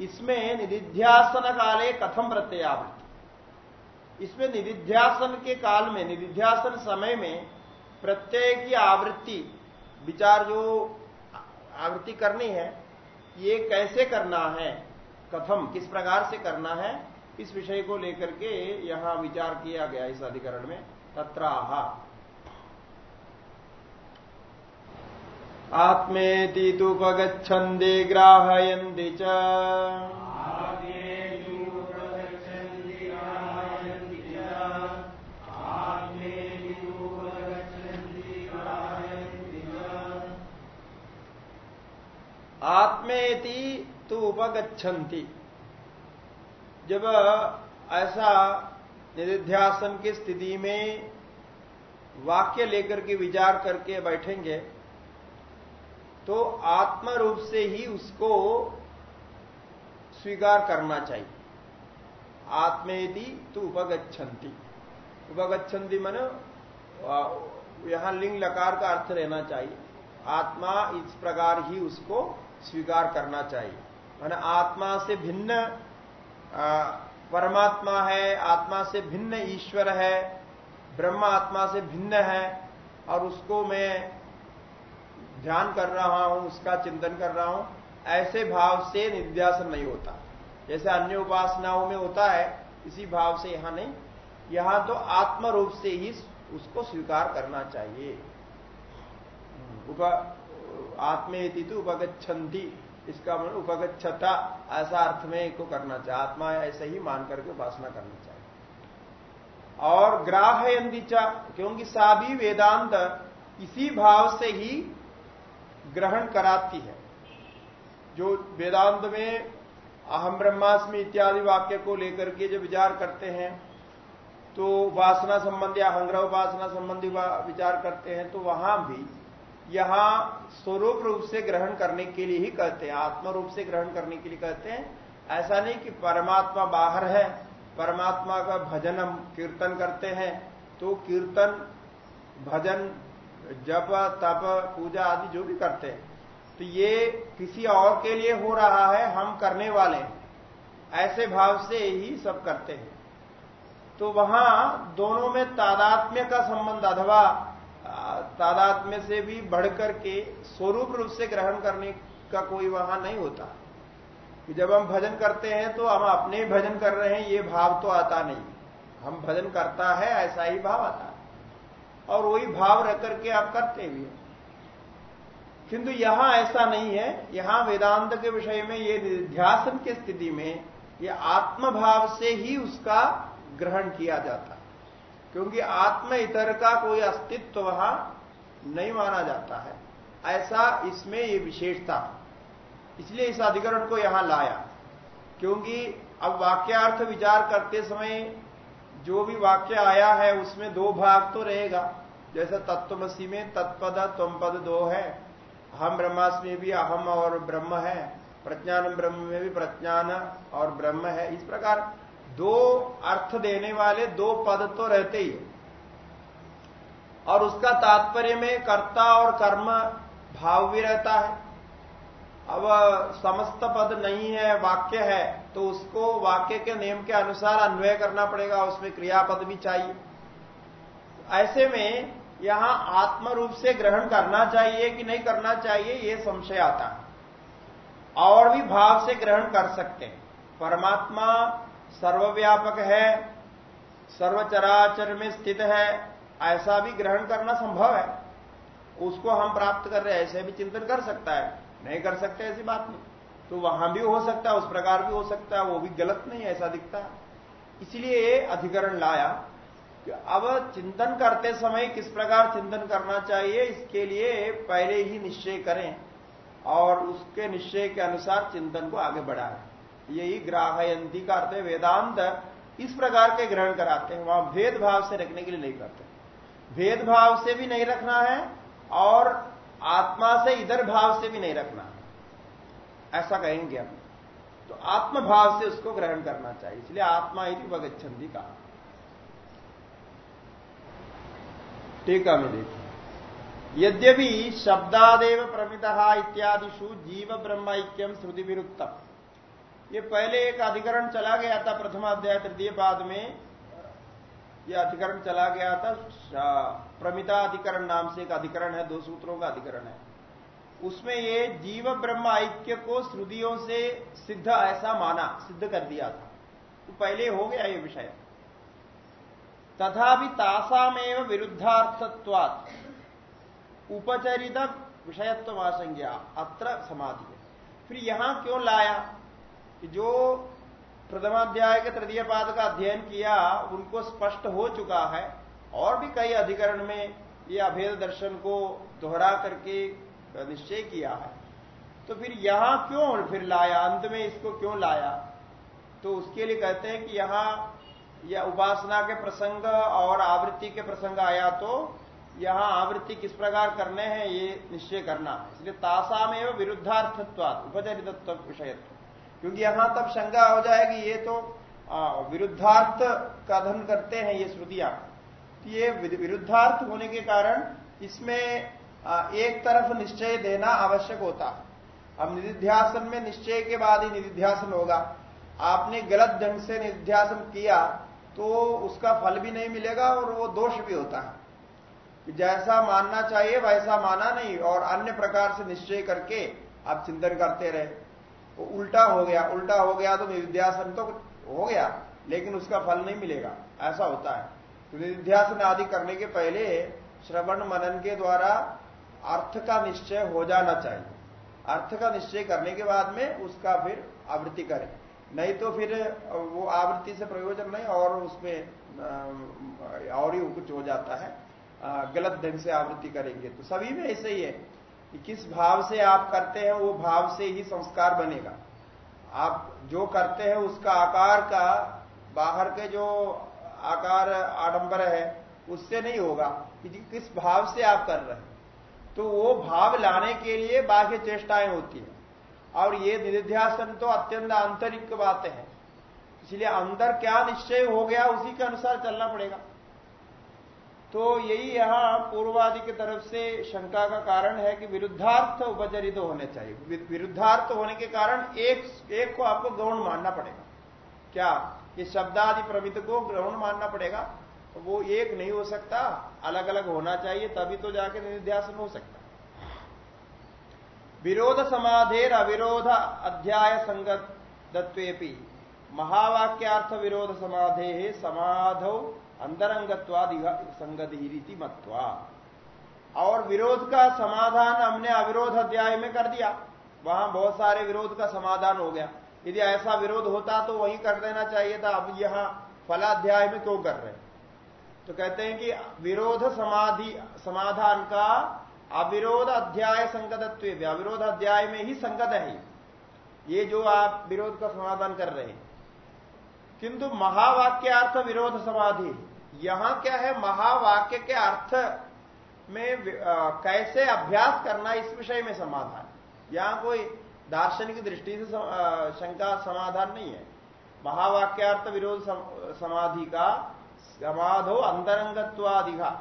इसमें निधिध्यासन काले कथम प्रत्ययावृत्ति। इसमें निधिध्यासन के काल में, निधिध्यासन समय में प्रत्यय की आवृत्ति, विचार जो आवृत्ति करनी है, ये कैसे करना है, कथम, किस प्रकार से करना है, इस विषय को लेकर के यहाँ विचार किया गया इस अधिकरण में, तत्राहा। आत्मेति तुपगच्छन्ति ग्राहयन्ति च। आत्मेति तु उपगछन्ति जब ऐसा निधिध्यासन की स्थिति में वाक्य लेकर के विचार करके बैठेंगे तो आत्म रूप से ही उसको स्वीकार करना चाहिए। आत्मेदि तो उपगछन्ति उपगछन्ति मन यहाँ लिंग लकार का अर्थ रहना चाहिए। आत्मा इस प्रकार ही उसको स्वीकार करना चाहिए। मैंने आत्मा से भिन्न परमात्मा है, आत्मा से भिन्न ईश्वर है, ब्रह्म आत्मा से भिन्न है, और उसको मैं ध्यान कर रहा हूँ, उसका चिंतन कर रहा हूँ, ऐसे भाव से निध्यासन नहीं होता। जैसे अन्य उपासनाओं में होता है, इसी भाव से यहाँ नहीं। यहाँ तो आत्म रूप से ही उसको स्वीकार करना चाहिए। उप, आत्मेति तो उपगछंती इसका मतलब उपगछता ऐसा अर्थ में को करना चाहिए। आत्मा ऐसे ही मान करके उपासना करनी चाहिए। और ग्राहयंती चा, क्योंकि साभी वेदांत इसी भाव से ही ग्रहण कराती है। जो वेदांत में अहम ब्रह्मास्मि इत्यादि वाक्य को लेकर के जो विचार करते हैं तो उपासना संबंधी, अहंग्रह उपासना संबंधी विचार करते हैं तो वहाँ भी यहाँ स्वरूप रूप से ग्रहण करने के लिए ही कहते हैं, आत्म रूप से ग्रहण करने के लिए कहते हैं। ऐसा नहीं कि परमात्मा बाहर है, परमात्मा का भजन हम कीर्तन करते हैं तो कीर्तन, भजन जप, तप, पूजा आदि जो भी करते हैं। तो ये किसी और के लिए हो रहा है, हम करने वाले हैं। ऐसे भाव से ही सब करते हैं। तो वहाँ दोनों में तादात्म्य का संबंध, अथवा तादात्म्य से भी बढ़कर के स्वरूप रूप से ग्रहण करने का कोई वहाँ नहीं होता। कि जब हम भजन करते हैं तो हम अपने भजन कर रहे हैं, ये भाव तो आता नहीं। हम भजन करता है, ऐसा ही भाव आता है। और वही भाव रह करके आप करते भी हैं। किंतु यहाँ ऐसा नहीं है। यहाँ वेदांत के विषय में, ये निध्यासन की स्थिति में, ये आत्मभाव से ही उसका ग्रहण किया जाता। है क्योंकि आत्म इतर का कोई अस्तित्व वहाँ नहीं माना जाता है। ऐसा इसमें ये विशेषता इसलिए इस अधिकरण को यहाँ लाया। क्योंकि अब वाक्यार्थ विचार करते समय जो भी वाक्य आया है, उसमें दो भाग तो रहेगा। जैसे तत्वमसी में तत्पद त्वम पद दो है। हम ब्रह्मास्मि में भी अहम और ब्रह्म है। प्रज्ञान ब्रह्म में भी प्रज्ञान और ब्रह्म है। इस प्रकार दो अर्थ देने वाले दो पद तो रहते ही। और उसका तात्पर्य में कर्ता और कर्म भाव भी रहता है। अब समस्त पद नहीं है, वाक्य है तो उसको वाक्य के नियम के अनुसार अन्वय करना पड़ेगा, उसमें क्रियापद भी चाहिए। ऐसे में यहाँ आत्म रूप से ग्रहण करना चाहिए कि नहीं करना चाहिए, ये संशय आता है। और भी भाव से ग्रहण कर सकते हैं। परमात्मा सर्वव्यापक है, सर्वचराचर में स्थित है, ऐसा भी ग्रहण करना संभव है। उसको हम प्राप्त कर रहे हैं, ऐसे भी चिंतन कर सकता है। नहीं कर सकते ऐसी बात नहीं। तो वहाँ भी हो सकता है, उस प्रकार भी हो सकता है, वो भी गलत नहीं ऐसा दिखता इसलिए अधिकरण लाया कि अब चिंतन करते समय किस प्रकार चिंतन करना चाहिए, इसके लिए पहले ही निश्चय करें और उसके निश्चय के अनुसार चिंतन को आगे बढ़ाएँ। यही ग्राहयंती का अर्थ वेदांत इस प्रकार के ग्रहण कराते हैं, वहाँ भेदभाव से रखने के लिए नहीं करते। भेदभाव से भी नहीं रखना है और आत्मा से इधर भाव से भी नहीं रखना। ऐसा कहेंगे हम। तो आत्म भाव से उसको ग्रहण करना चाहिए। इसलिए आत्मा ही वगच्छंदी कहा। टीका में देखिए यद्यपि शब्दादेव प्रमिता इत्यादिशु जीव ब्रह्म ऐक्यम श्रुति विरुक्तम ये पहले एक अधिकरण चला गया था प्रथम अध्याय तृतीय पाद में। यह अधिकरण चला गया था प्रमिता अधिकरण नाम से एक अधिकरण है, दो सूत्रों का अधिकरण है। उसमें ये जीव ब्रह्म ऐक्य को श्रुतियों से सिद्ध ऐसा माना, सिद्ध कर दिया था। तो पहले हो गया ये विषय। तथा तासामेव विरुद्धार्थत्वात्। उपचरित विषयत्व आशंज्ञा अत्र समाधि फिर यहाँ क्यों लाया? जो प्रथमाध्याय के तृतीय पाद का अध्ययन किया, उनको स्पष्ट हो चुका है। और भी कई अधिकरण में ये अभेद दर्शन को दोहरा करके निश्चय किया है। तो फिर यहाँ क्यों फिर लाया? अंत में इसको क्यों लाया? तो उसके लिए कहते हैं कि यहाँ या उपासना के प्रसंग और आवृत्ति के प्रसंग आया तो यहाँ आवृत्ति किस प्रकार करने हैं, ये निश्चय करना इसलिए तासा में विरुद्धार्थत्वाद उपचरितत्व विषयत्व क्योंकि यहाँ तब शंका हो जाएगी, ये तो विरुद्धार्थ कथन करते हैं ये श्रुतियाँ। तो ये विरुद्धार्थ होने के कारण इसमें एक तरफ़ निश्चय देना आवश्यक होता। अब निधिध्यासन में निश्चय के बाद ही निधिध्यासन होगा। आपने गलत ढंग से निधिध्यासन किया तो उसका फल भी नहीं मिलेगा और वो दोष भी होता है। कि जैसा मानना चाहिए, वैसा माना नहीं, और अन्य प्रकार से निश्चय करके आप चिंतन करते रहे। वो उल्टा हो गया, उल्टा हो गया तो विद्यासन तो हो गया, लेकिन उसका फल नहीं मिलेगा। ऐसा होता है। तो निध्यासन आदि करने के पहले श्रवण मनन के द्वारा अर्थ का निश्चय हो जाना चाहिए। अर्थ का निश्चय करने के बाद में उसका फिर आवृत्ति करें। नहीं तो फिर वो आवृत्ति से प्रयोजन नहीं, और उसमें और ही कुछ हो जाता है। गलत ढंग से आवृत्ति करेंगे तो। सभी में ऐसे ही है। कि किस भाव से आप करते हैं, वो भाव से ही संस्कार बनेगा। आप जो करते हैं, उसका आकार का बाहर के जो आकार आडंबर है, उससे नहीं होगा कि किस भाव से आप कर रहे हैं। तो वो भाव लाने के लिए बाह्य चेष्टाएँ होती है। और ये निध्यासन तो अत्यंत आंतरिक बातें हैं। इसलिए अंदर क्या निश्चय हो गया, उसी के अनुसार चलना पड़ेगा। तो यही यहाँ पूर्वादि की तरफ़ से शंका का कारण है कि विरुद्धार्थ उपचरित होने चाहिए। विरुद्धार्थ होने के कारण एक एक को आपको गौण मानना पड़ेगा। क्या? ये शब्दादि प्रमित को ग्रहण मानना पड़ेगा? तो वो एक नहीं हो सकता अलग अलग होना चाहिए, तभी तो जाके निध्यासन हो सकता। विरोध समाधेर अविरोध अध्याय संगत महावाक्यार्थ विरोध समाधे समाधो अंतरंगत्वाद संगति रीति मत्वा और विरोध का समाधान हमने अविरोध अध्याय में कर दिया। वहाँ बहुत सारे विरोध का समाधान हो गया। यदि ऐसा विरोध होता तो वही कर देना चाहिए था। अब यहाँ फलाध्याय में क्यों कर रहे हैं? तो कहते हैं कि विरोध समाधि, समाधान का अविरोध अध्याय संगतत्व अविरोध अध्याय में ही संगत है ये जो आप विरोध का समाधान कर रहे हैं। किंतु महावाक्यार्थ विरोध समाधि। यहाँ क्या है? महावाक्य के अर्थ में कैसे अभ्यास करना इस विषय में समाधान। यहाँ कोई दार्शनिक दृष्टि से शंका समाधान नहीं है। महावाक्यार्थ विरोध समाधि का समाधो अंतरंगत्वादिघा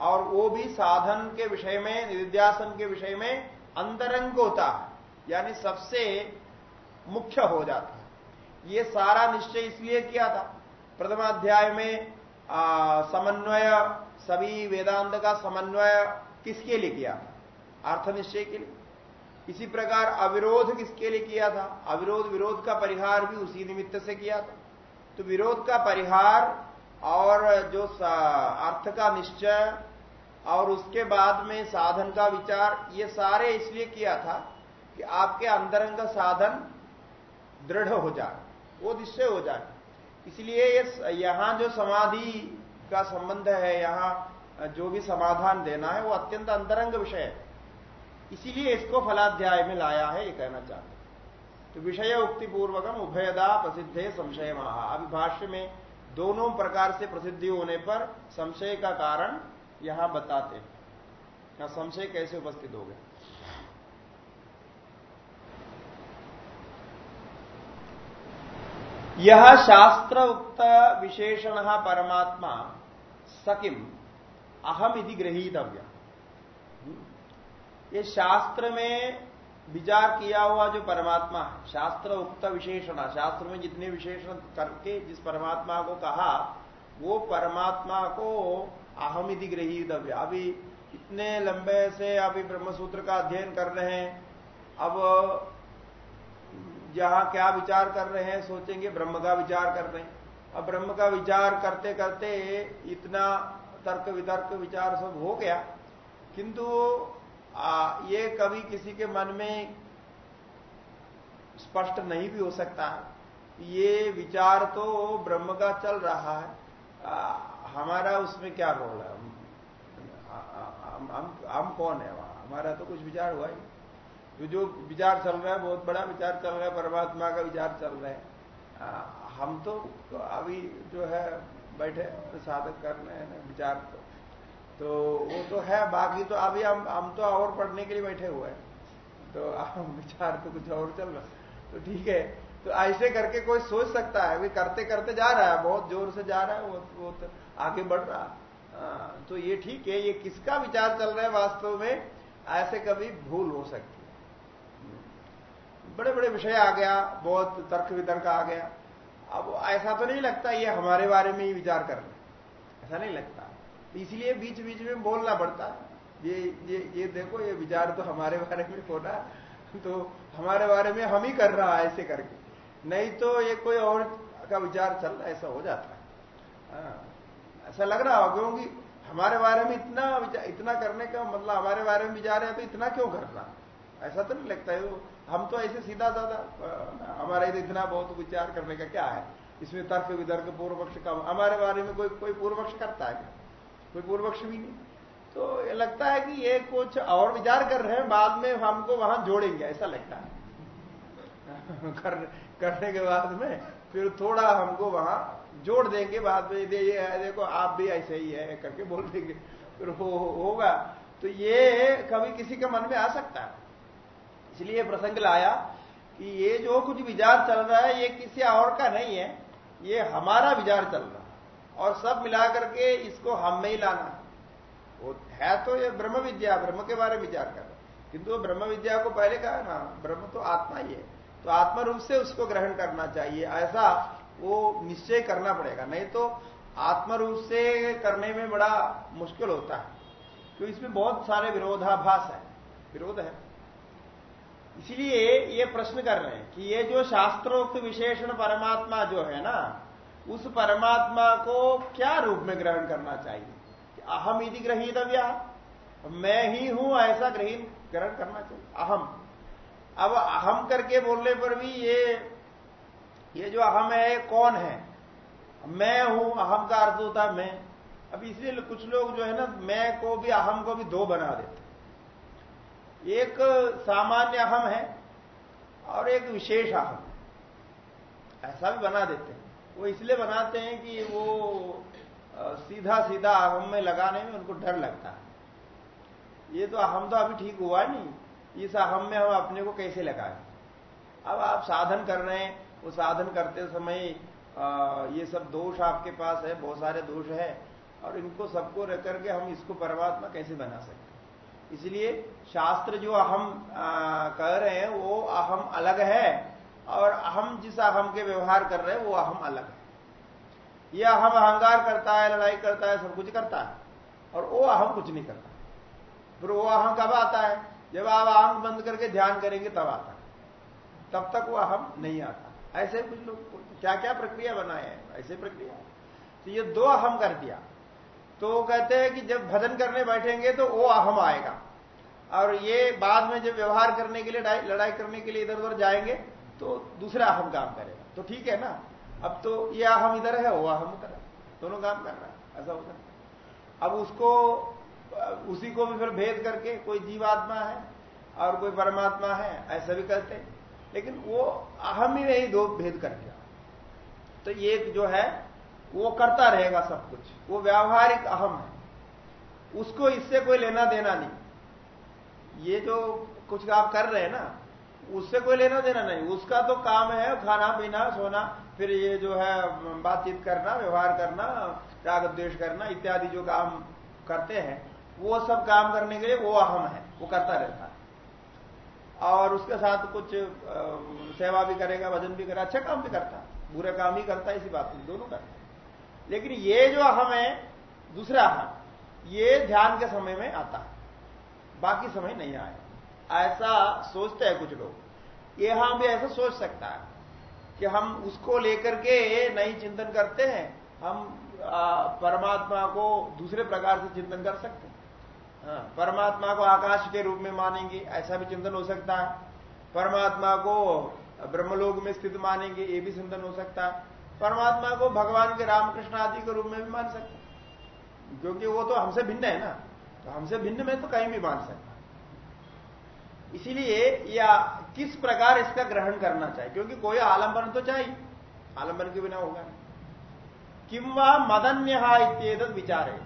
और वो भी साधन के विषय में निध्यासन के विषय में अंतरंग होता है। यानी सबसे मुख्य हो जाता है। ये सारा निश्चय इसलिए किया था। प्रथमाध्याय में समन्वय, सभी वेदांत का समन्वय किसके लिए किया? था अर्थ निश्चय के लिए। इसी प्रकार अविरोध किसके लिए किया था? अविरोध, विरोध का परिहार भी उसी निमित्त से किया था। तो विरोध का परिहार और जो अर्थ का निश्चय और उसके बाद में साधन का विचार, ये सारे इसलिए किया था कि आपके अंतरंग साधन दृढ़ हो जाए। वो निश्चय हो जाए। इसलिए यहाँ जो समाधि का संबंध है, यहाँ जो भी समाधान देना है, वो अत्यंत अंतरंग विषय है। इसीलिए इसको फलाध्याय में लाया है, ये कहना चाहते तो विषय उक्ति पूर्वकम उभयदा प्रसिद्ध संशय महा अभी भाष्य में दोनों प्रकार से प्रसिद्धि होने पर संशय का कारण यहाँ बताते हैं। संशय कैसे उपस्थित हो गया? यह शास्त्र उक्त विशेषण परमात्मा सकिम अहम इति गृहीतव्य ये शास्त्र में विचार किया हुआ जो परमात्मा है शास्त्र उक्त विशेषण, शास्त्र में जितने विशेषण करके जिस परमात्मा को कहा, वो परमात्मा को अहम इति गृहीतव्य अभी इतने लंबे से अभी ब्रह्मसूत्र का अध्ययन कर रहे हैं, अब जहाँ क्या विचार कर रहे हैं सोचेंगे ब्रह्म का विचार कर रहे हैं। अब ब्रह्म का विचार करते करते इतना तर्क वितर्क विचार सब हो गया। किंतु ये कभी किसी के मन में स्पष्ट नहीं भी हो सकता। है ये विचार तो ब्रह्म का चल रहा है। आ, हमारा उसमें क्या रोल है? हम हम, हम कौन है वहाँ? हमारा तो कुछ विचार हुआ ही। तो जो विचार चल रहा है बहुत बड़ा विचार चल रहा है परमात्मा का विचार चल रहा है। आ, हम तो अभी जो है बैठे साधक कर रहे हैं विचार तो तो वो तो है बाकी तो अभी हम हम तो और पढ़ने के लिए बैठे हुए हैं। तो हम विचार तो कुछ और चल रहा तो ठीक है तो ऐसे करके कोई सोच सकता है अभी करते करते जा रहा है बहुत ज़ोर से जा रहा है वो, वो तो आगे बढ़ रहा तो ये ठीक है ये किसका विचार चल रहा है वास्तव में ऐसे कभी भूल हो सकती बड़े बड़े विषय आ गया बहुत तर्क वितर्क आ गया। अब ऐसा तो नहीं लगता ये हमारे बारे में ही विचार कर रहे ऐसा नहीं लगता। इसलिए बीच बीच में बोलना पड़ता। ये ये ये देखो ये विचार तो हमारे बारे में होना तो हमारे बारे में हम ही कर रहा है ऐसे करके। नहीं तो ये कोई और का विचार चल रहा ऐसा हो जाता है। हाँ, ऐसा लग रहा हो क्योंकि हमारे बारे में इतना इतना करने का मतलब हमारे बारे में विचार है तो इतना क्यों करना ऐसा तो नहीं लगता है। हम तो ऐसे सीधा साधा हमारे इतना बहुत विचार करने का क्या है? इसमें तर्क वितर्क पूर्व पक्ष का हमारे बारे में कोई कोई पूर्व पक्ष करता है क्या? कोई पूर्व पक्ष भी नहीं। तो लगता है कि ये कुछ और विचार कर रहे हैं बाद में हमको वहाँ जोड़ेंगे ऐसा लगता है। कर, करने के बाद में फिर थोड़ा हमको वहाँ जोड़ देंगे बाद में दे, ये देखो आप भी ऐसे ही है करके बोल देंगे। फिर हो, होगा। तो ये कभी किसी के मन में आ सकता है। इसलिए प्रसंग लाया कि ये जो कुछ विचार चल रहा है, ये किसी और का नहीं है, ये हमारा विचार चल रहा है। और सब मिलाकर के इसको हम में ही लाना। वो है तो ये ब्रह्म विद्या, ब्रह्म के बारे में विचार कर रहे किंतु ब्रह्म विद्या को पहले कहा ना, ब्रह्म तो आत्मा ही है। तो आत्मा रूप से उसको ग्रहण करना चाहिए, ऐसा वो निश्चय करना पड़ेगा। नहीं तो आत्म रूप से करने में बड़ा मुश्किल होता है। तो इसमें बहुत सारे विरोधाभास है। विरोध है। इसलिए ये प्रश्न कर रहे हैं कि ये जो शास्त्रोक्त विशेषण परमात्मा जो है ना, उस परमात्मा को क्या रूप में ग्रहण करना चाहिए? अहम यदि ग्रहीतव्या। मैं ही हूँ, ऐसा ग्रहण ग्रहण करना चाहिए। अहम। अब अहम करके बोलने पर भी ये ये जो अहम है कौन है? मैं हूँ, अहम का अर्थ होता है मैं। अब इसलिए कुछ लोग जो है ना, मैं को भी, अहम को भी दो बना देते एक सामान्य अहम है और एक विशेष अहम ऐसा भी बना देते हैं। वो इसलिए बनाते हैं कि वो सीधा सीधा अहम में लगाने में उनको डर लगता है। ये तो अहम तो अभी ठीक हुआ नहीं। इस अहम में हम अपने को कैसे लगाए? अब आप साधन कर रहे हैं, वो साधन करते समय ये सब दोष आपके पास है, बहुत सारे दोष है, और इनको सबको रख करके हम इसको परमात्मा कैसे बना सकते इसलिए शास्त्र जो अहम कह रहे हैं, वो अहम अलग है, और हम जिस अहम के व्यवहार कर रहे हैं, वो अहम अलग है। ये अहम अहंकार करता है, लड़ाई करता है, सब कुछ करता है, और वो अहम कुछ नहीं करता। फिर वो अहम कब आता है? जब आप आँख बंद करके ध्यान करेंगे, तब आता है। तब तक वो अहम नहीं आता। ऐसे कुछ लोग क्या क्या प्रक्रिया बनाए हैं? ऐसे प्रक्रिया। तो ये दो अहम कर दिया। तो वो कहते हैं कि जब भजन करने बैठेंगे तो वो अहम आएगा। और ये बाद में जब व्यवहार करने के लिए लड़ाई करने के लिए इधर उधर जाएँगे तो दूसरा अहम काम करेगा। तो ठीक है ना? अब तो ये अहम इधर है, वो अहम है। दोनों काम कर रहा है, ऐसा होता है। अब उसको, उसी को भी फिर भेद करके कोई जीवात्मा है और कोई परमात्मा है, ऐसा भी कहते लेकिन वो अहम ही नहीं दो भेद कर दिया तो ये जो है वो करता रहेगा सब कुछ। वो व्यावहारिक अहम है। उसको इससे कोई लेना देना नहीं। ये जो कुछ आप कर रहे हैं ना, उससे कोई लेना देना नहीं। उसका तो काम है खाना, पीना, सोना, फिर ये जो है, बातचीत करना, व्यवहार करना राग द्वेष करना, इत्यादि जो काम करते हैं, वो सब काम करने के लिए वो अहम है। वो करता रहता है। और उसके साथ कुछ सेवा भी करेगा, भजन भी करेगा अच्छा काम भी करता बुरा काम ही करता है, इसी बात में दोनों करते लेकिन ये जो अहम है दूसरा अहम ये ध्यान के समय में आता है। बाकी समय नहीं आया। ऐसा सोचते हैं कुछ लोग। ये हम भी ऐसा सोच सकता है कि हम उसको लेकर के नहीं चिंतन करते हैं। हम परमात्मा को दूसरे प्रकार से चिंतन कर सकते हैं। हाँ, परमात्मा को आकाश के रूप में मानेंगे ऐसा भी चिंतन हो सकता है। परमात्मा को ब्रह्मलोक में स्थित मानेंगे ये भी चिंतन हो सकता है। परमात्मा को भगवान के रामकृष्ण आदि के रूप में भी मान सकते क्योंकि वो तो हमसे भिन्न है ना। तो हमसे भिन्न में तो कहीं भी मान सकता इसीलिए या किस प्रकार इसका ग्रहण करना चाहिए? क्योंकि कोई आलंबन तो चाहिए। आलंबन के बिना होगा नहीं। किम वह मदन्य विचार है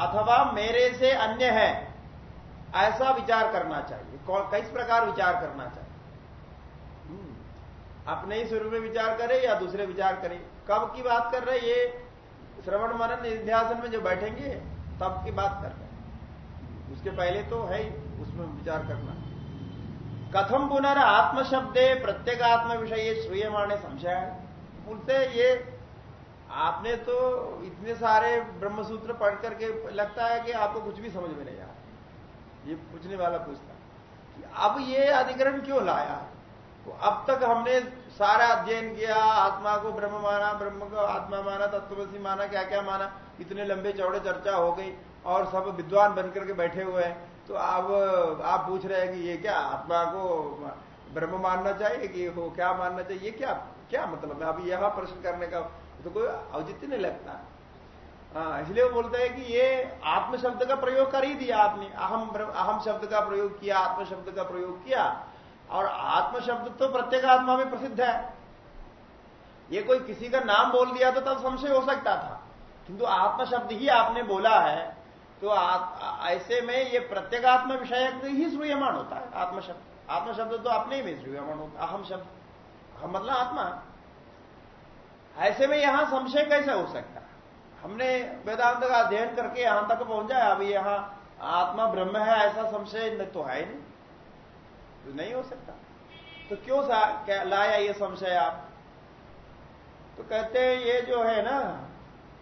अथवा मेरे से अन्य है। ऐसा विचार करना चाहिए। किस प्रकार विचार करना चाहिए। अपने ही स्वरूप में विचार करे या दूसरे विचार करें। कब की बात कर रहे ये? श्रवण मनन निध्यासन में जो बैठेंगे, तब की बात कर रहे उसके पहले तो है ही, उसमें विचार करना। कथम पुनर आत्मशब्दे प्रत्येगात्म विषय श्रूयमाणे संशय बोलते ये, आपने तो इतने सारे ब्रह्मसूत्र पढ़ करके लगता है कि आपको कुछ भी समझ में नहीं आ रहा। ये पूछने वाला पूछता कि अब ये अधिकरण क्यों लाया? अब तक हमने सारा अध्ययन किया, आत्मा को ब्रह्म माना, ब्रह्म को आत्मा माना तत्वसी माना क्या क्या माना, इतने लंबे चौड़े चर्चा हो गई और सब विद्वान बनकर के बैठे हुए हैं। तो अब आप पूछ रहे हैं कि ये क्या आत्मा को ब्रह्म मानना चाहिए कि हो क्या मानना चाहिए? ये क्या क्या मतलब है? अभी यहाँ प्रश्न करने का तो कोई औचित्य नहीं लगता। हाँ इसलिए वो बोलते हैं कि ये आत्म शब्द का प्रयोग कर ही दिया आपने। अहम अहम शब्द का प्रयोग किया, आत्म शब्द का प्रयोग किया। और आत्म शब्द तो प्रत्येक आत्मा में प्रसिद्ध है। ये कोई किसी का नाम बोल दिया तो तब संशय हो सकता था। किंतु आत्म शब्द ही आपने बोला है तो ऐसे में ये प्रत्येगात्म विषय ही श्रूयमान होता है आत्म शब्द आत्म शब्द तो अपने में श्रूयमान होता अहम शब्द। हम मतलब आत्मा। ऐसे में यहाँ संशय कैसे हो सकता हमने वेदांत का अध्ययन करके यहाँ तक पहुँचा है, अभी यहाँ आत्मा ब्रह्म है, ऐसा संशय तो है नहीं। तो नहीं हो सकता। तो क्यों लाया ये संशय आप? तो कहते हैं ये जो है ना,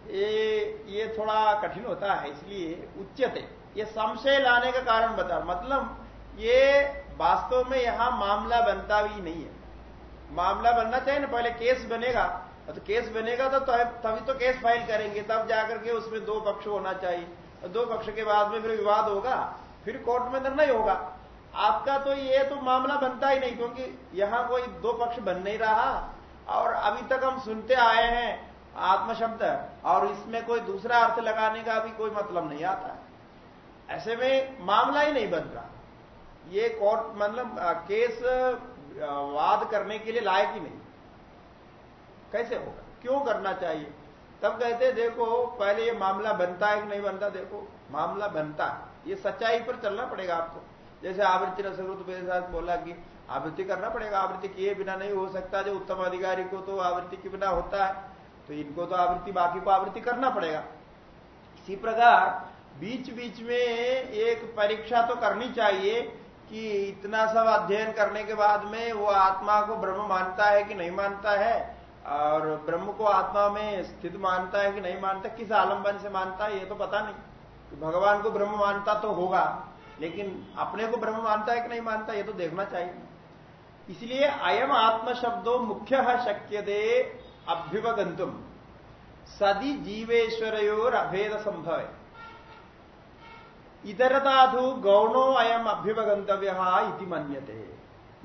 ये ये थोड़ा कठिन होता है, इसलिए उच्चते। ये संशय लाने का कारण बता मतलब ये वास्तव में यहाँ मामला बनता भी नहीं है। मामला बनना चाहिए ना, पहले केस बनेगा। तो केस बनेगा तो तभी तो केस फ़ाइल करेंगे। तब जाकर के उसमें दो पक्ष होना चाहिए। दो पक्ष के बाद में फिर विवाद होगा। फिर कोर्ट में निर्णय होगा। आपका तो ये तो मामला बनता ही नहीं, क्योंकि यहाँ कोई दो पक्ष बन नहीं रहा। और अभी तक हम सुनते आए हैं आत्म शब्द और इसमें कोई दूसरा अर्थ लगाने का भी कोई मतलब नहीं आता। है ऐसे में मामला ही नहीं बन रहा। ये कोर्ट मतलब केस वाद करने के लिए लायक ही नहीं। कैसे होगा? क्यों करना चाहिए? तब कहते देखो, पहले ये मामला बनता है कि नहीं बनता? देखो, मामला बनता है। ये सच्चाई पर चलना पड़ेगा आपको। जैसे आवृत्ति रसगुत साथ बोला कि आवृत्ति करना पड़ेगा, आवृत्ति किए बिना नहीं हो सकता, जो उत्तम अधिकारी को तो आवृत्ति के बिना होता है तो इनको तो आवृत्ति, बाकी को आवृत्ति करना पड़ेगा। इसी प्रकार बीच बीच में एक परीक्षा तो करनी चाहिए कि इतना सब अध्ययन करने के बाद में वो आत्मा को ब्रह्म मानता है कि नहीं मानता है, और ब्रह्म को आत्मा में स्थित मानता है कि नहीं मानता, किस आलंबन से मानता है, ये तो पता नहीं। भगवान को ब्रह्म मानता तो होगा। लेकिन अपने को ब्रह्म मानता है कि नहीं मानता, ये तो देखना चाहिए। इसलिए अयम आत्म शब्दों मुख्य शक्य दे अभ्युपगंतुम सदी जीवेश्वरयोर अभेद संभव। इतरताधु गौणो अयम अभ्युपगंतव्य इति मन्यते।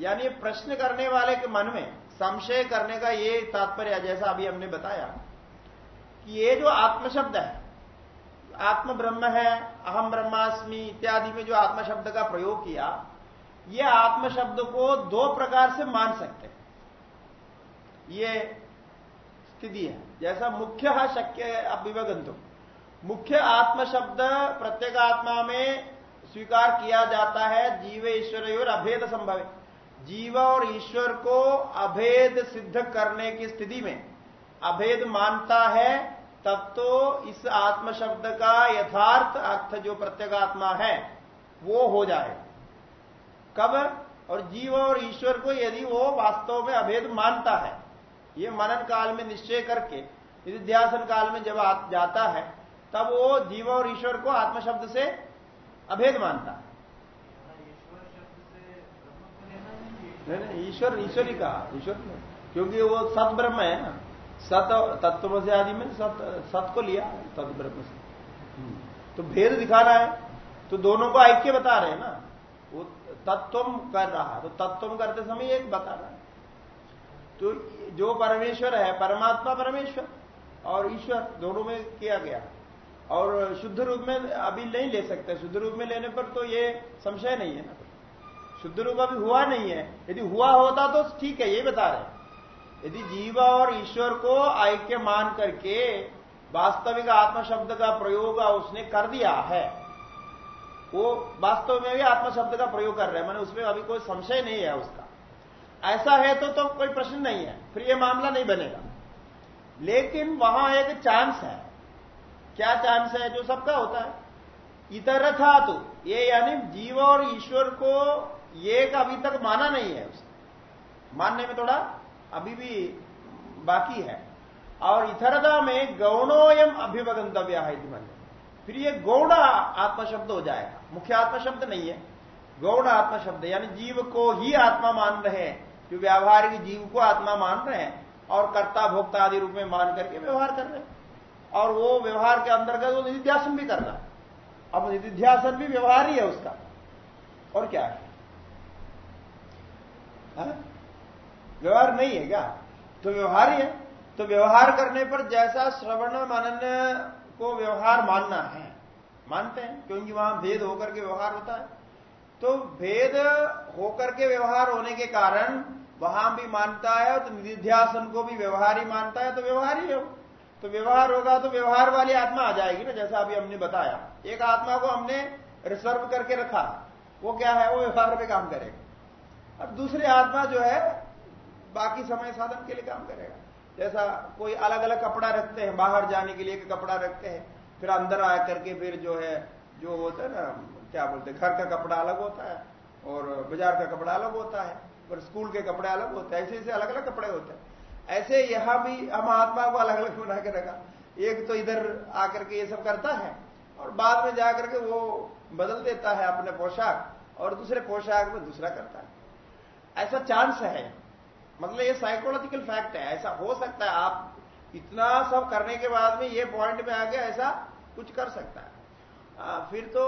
यानी प्रश्न करने वाले के मन में संशय करने का ये तात्पर्य जैसा अभी हमने बताया, कि ये जो आत्मशब्द है आत्म ब्रह्म है, अहम ब्रह्मास्मि इत्यादि में जो आत्म शब्द का प्रयोग किया, ये आत्म शब्द को दो प्रकार से मान सकते हैं। ये स्थिति है। जैसा मुख्य शक्य अभिवगंतु मुख्य आत्म शब्द प्रत्येक आत्मा में स्वीकार किया जाता है, जीव ईश्वर और अभेद संभव। जीव और ईश्वर को अभेद सिद्ध करने की स्थिति में अभेद मानता है तब तो इस आत्म शब्द का यथार्थ अर्थ जो प्रत्येगात्मा है, वो हो जाए। कब? और जीव और ईश्वर को यदि वो वास्तव में अभेद मानता है, ये मनन काल में निश्चय करके, निध्यासन काल में जब जाता है, तब वो जीव और ईश्वर को आत्म शब्द से अभेद मानता है। ईश्वर ईश्वर कहा, ईश्वर क्योंकि वो सत ब्रह्म है ना। सत तत्व से आदि में सत सत को लिया तत् ब्रह्म से। हम्म। तो भेद दिखा रहा है। तो दोनों को ऐक्य बता रहे हैं ना। वो तत्व कर रहा तो तत्व करते समय एक बता रहा है। तो जो परमेश्वर है परमात्मा परमेश्वर और ईश्वर दोनों में किया गया। और शुद्ध रूप में अभी नहीं ले सकते। शुद्ध रूप में लेने पर तो ये संशय नहीं है ना। शुद्ध रूप अभी हुआ नहीं है। यदि हुआ होता तो ठीक है ये बता रहे यदि जीव और ईश्वर को ऐक्य मान करके वास्तविक आत्म शब्द का प्रयोग उसने कर दिया है, वो वास्तव में भी आत्म शब्द का प्रयोग कर रहे हैं, मैंने उसमें अभी कोई संशय नहीं है उसका। ऐसा है तो तो कोई प्रश्न नहीं है, फिर ये मामला नहीं बनेगा। लेकिन वहाँ एक चांस है। क्या चांस है जो सबका होता है? इतर था तो ये यानी जीव और ईश्वर को एक अभी तक माना नहीं है उसने। मानने में थोड़ा अभी भी बाकी है। और इथरता में गौणोयम अभिवगंतव्य है मन फिर ये गौण आत्मा शब्द हो जाएगा। मुख्य आत्मा शब्द नहीं है। गौण आत्मा शब्द यानी जीव को ही आत्मा मान रहे हैं, जो व्यावहारिक जीव को आत्मा मान रहे हैं, और कर्ता भोक्ता आदि रूप में मान करके व्यवहार कर रहे हैं। और वो व्यवहार के अंतर्गत वो निधिध्यासन भी कर रहा है। अब निधिध्यासन भी व्यवहार ही है उसका। और क्या है? हाँ? व्यवहार नहीं है क्या? तो व्यवहार ही है। तो व्यवहार करने पर जैसा श्रवण मनन को व्यवहार मानना है, मानते हैं, क्योंकि वहाँ भेद होकर के व्यवहार होता है। तो भेद होकर के व्यवहार होने के कारण वहाँ भी मानता है तो निधिध्यासन को भी व्यवहार ही मानता है तो व्यवहार ही हो तो व्यवहार होगा तो व्यवहार वाली आत्मा आ जाएगी ना, जैसा अभी हमने बताया। एक आत्मा को हमने रिज़र्व करके रखा, वो क्या है? वो व्यवहार पे काम करेगा। अब दूसरी आत्मा जो है बाकी समय साधन के लिए काम करेगा। जैसा कोई अलग अलग कपड़ा रखते हैं, बाहर जाने के लिए कपड़ा रखते हैं, फिर अंदर आ करके फिर जो है, जो होता है ना, क्या बोलते हैं, घर का कपड़ा अलग होता है और बाज़ार का कपड़ा अलग होता है, और स्कूल के कपड़े अलग होते हैं, ऐसे ऐसे अलग अलग कपड़े होते हैं। ऐसे यहाँ भी हम आत्मा को अलग अलग बना के रखा। एक तो इधर आकर के ये सब करता है और बाद में जाकर के वो बदल देता है अपने पोशाक और दूसरे पोशाक में दूसरा करता है। ऐसा चांस है। मतलब ये साइकोलॉजिकल फैक्ट है ऐसा हो सकता है आप इतना सब करने के बाद में ये पॉइंट में आके ऐसा कुछ कर सकता है। आ, फिर तो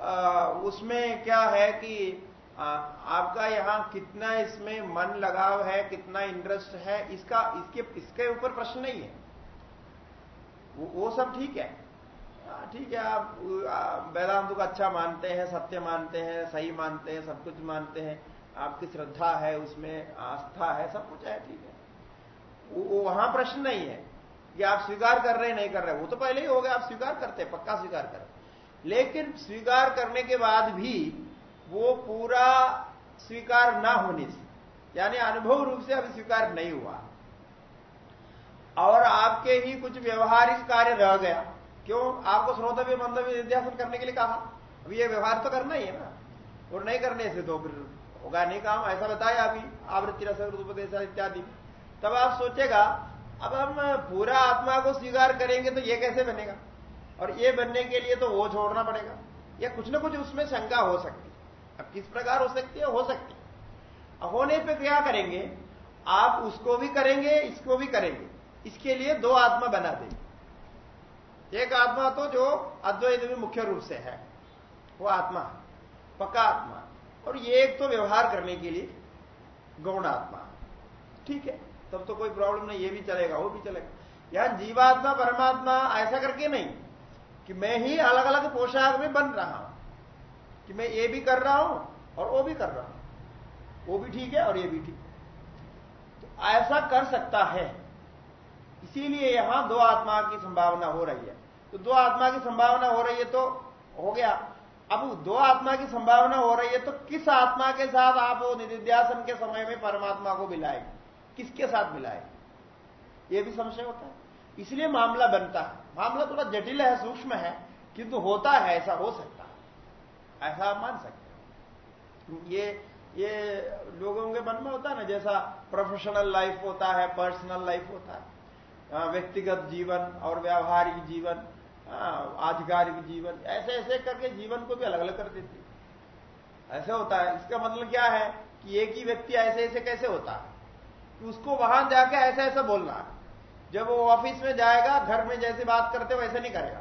आ, उसमें क्या है कि आ, आपका यहाँ कितना इसमें मन लगाव है कितना इंटरेस्ट है इसका इसके इसके ऊपर प्रश्न नहीं है। वो, वो सब ठीक है। ठीक है आप वेदांत को अच्छा मानते हैं सत्य मानते हैं सही मानते हैं सब कुछ मानते हैं। आपकी श्रद्धा है, उसमें आस्था है, सब कुछ है, ठीक है। वो वहाँ प्रश्न नहीं है कि आप स्वीकार कर रहे हैं, नहीं कर रहे वो तो पहले ही हो गया, आप स्वीकार करते पक्का स्वीकार कर लेकिन स्वीकार करने के बाद भी वो पूरा स्वीकार ना होने से, यानी अनुभव रूप से अभी स्वीकार नहीं हुआ। और आपके ही कुछ व्यवहारिक कार्य रह गया। क्यों? आपको श्रोतव्य मंतव्य विद्यासन करने के लिए कहा। अभी ये व्यवहार तो करना ही है ना। और नहीं करने से तो होगा नहीं काम ऐसा बताया अभी, आवृत्ति रसोपदेश इत्यादि। तब आप सोचेगा, अब हम पूरा आत्मा को स्वीकार करेंगे तो ये कैसे बनेगा? और ये बनने के लिए तो वो छोड़ना पड़ेगा। या कुछ ना कुछ उसमें शंका हो सकती। है अब किस प्रकार हो सकती है? हो सकती है। होने पे क्या करेंगे? आप उसको भी करेंगे, इसको भी करेंगे। इसके लिए दो आत्मा बना देंगे। एक आत्मा तो जो अद्वैत में मुख्य रूप से है, वो आत्मा पक्का आत्मा और ये एक तो व्यवहार करने के लिए गौण आत्मा। ठीक है? तब तो कोई प्रॉब्लम नहीं, ये भी चलेगा, वो भी चलेगा। यहाँ जीवात्मा, परमात्मा ऐसा करके नहीं कि मैं ही अलग अलग पोशाक में बन रहा हूँ, कि मैं ये भी कर रहा हूँ और वो भी कर रहा हूँ। वो भी ठीक है और ये भी ठीक है। तो ऐसा कर सकता है। इसीलिए यहाँ दो आत्मा की संभावना हो रही है। तो दो आत्मा की संभावना हो रही है तो हो गया। अब दो आत्मा की संभावना हो रही है तो किस आत्मा के साथ आप वो निधिध्यासन के समय में परमात्मा को मिलाएँगे? किसके साथ मिलाएँगे? ये भी संशय होता है। इसलिए मामला बनता है। मामला थोड़ा जटिल है सूक्ष्म है किंतु होता है ऐसा हो सकता है। ऐसा आप मान सकते हैं। ये ये लोगों के मन में होता है ना जैसा प्रोफेशनल लाइफ होता है पर्सनल लाइफ होता है। व्यक्तिगत जीवन और व्यावहारिक जीवन। हाँ, आधिकारिक जीवन ऐसे ऐसे करके जीवन को भी अलग अलग कर देती ऐसे होता है। इसका मतलब क्या है कि एक ही व्यक्ति ऐसे ऐसे कैसे होता है? कि उसको वहाँ जाके ऐसा ऐसा बोलना है। जब वो ऑफ़िस में जाएगा, घर में जैसे बात करते वैसे नहीं करेगा।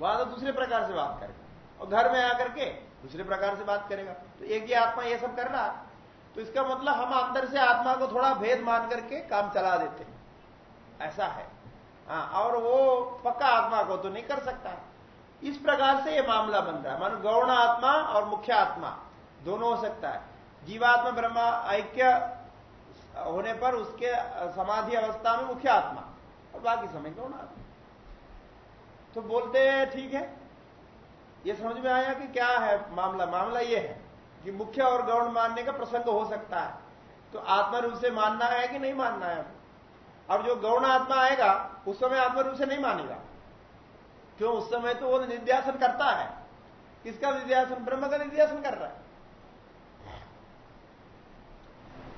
वहाँ तो दूसरे प्रकार से बात करेगा। और घर में आकर के दूसरे प्रकार से बात करेगा। तो एक ही आत्मा ये सब कर रहा तो इसका मतलब हम अंदर से आत्मा को थोड़ा भेद मान करके काम चला देते हैं। ऐसा है। हाँ और वो पक्का आत्मा को तो नहीं कर सकता। इस प्रकार से ये मामला बन रहा है। मान गौण आत्मा और मुख्य आत्मा दोनों हो सकता है। जीवात्मा, ब्रह्मा, ऐक्य होने पर उसके समाधि अवस्था में मुख्य आत्मा और बाकी समय गौण आत्मा। तो बोलते हैं, ठीक है? ये समझ में आया कि क्या है मामला? मामला ये है कि मुख्य और गौण मानने का प्रसंग हो सकता है। तो आत्मा रूप से मानना है कि नहीं मानना है? और जो गौण आत्मा आएगा, उस समय आत्मा रूप से नहीं मानेगा। क्यों? उस समय तो वो निध्यासन करता है। किसका निध्यासन? ब्रह्म का निध्यासन कर रहा है।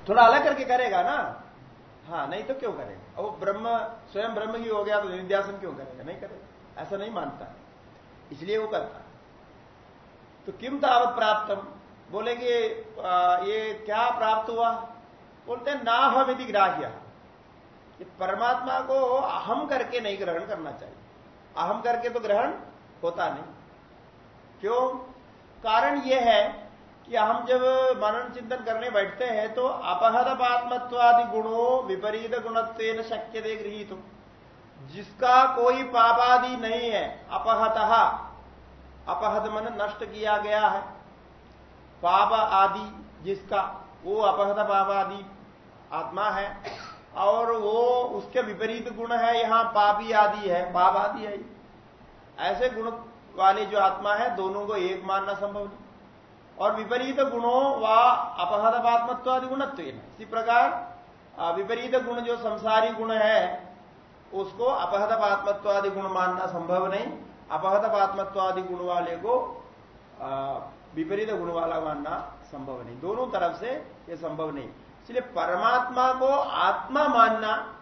थोड़ा अलग करके करेगा ना? हाँ नहीं तो क्यों करेगा? वो ब्रह्म, स्वयं ब्रह्म ही हो गया तो निध्यासन क्यों करेगा? नहीं करेगा। ऐसा नहीं मानता। इसलिए वो करता तो किम तावत प्राप्तम? बोलेंगे ये क्या प्राप्त हुआ? बोलते हैं ना हम यदि ग्राह्य। परमात्मा को अहम करके नहीं ग्रहण करना चाहिए। अहम करके तो ग्रहण होता नहीं। क्यों? कारण यह है कि हम जब मनन चिंतन करने बैठते हैं तो अपहत पात्मत्वादि गुणों विपरीत गुणत्व शक्य दे गृहित। जिसका कोई पापादि नहीं है, अपहत। अपहत मन नष्ट किया गया है। पाप आदि जिसका, वो अपहत पाप आदि आत्मा है। और वो उसके विपरीत गुण है, यहाँ पापी आदि है, पाप आदि है ऐसे गुण वाले जो आत्मा है, दोनों को एक मानना संभव नहीं। और विपरीत गुणों व अपहत पात्मत्व आदि गुणत्व इसी प्रकार विपरीत गुण जो संसारी गुण है, उसको अपहत पात्मत्व आदि गुण मानना संभव नहीं। अपहत पात्मत्व आदि गुण वाले को विपरीत गुण वाला मानना संभव नहीं। दोनों तरफ़ से यह संभव नहीं। इसलिए परमात्मा को आत्मा मानना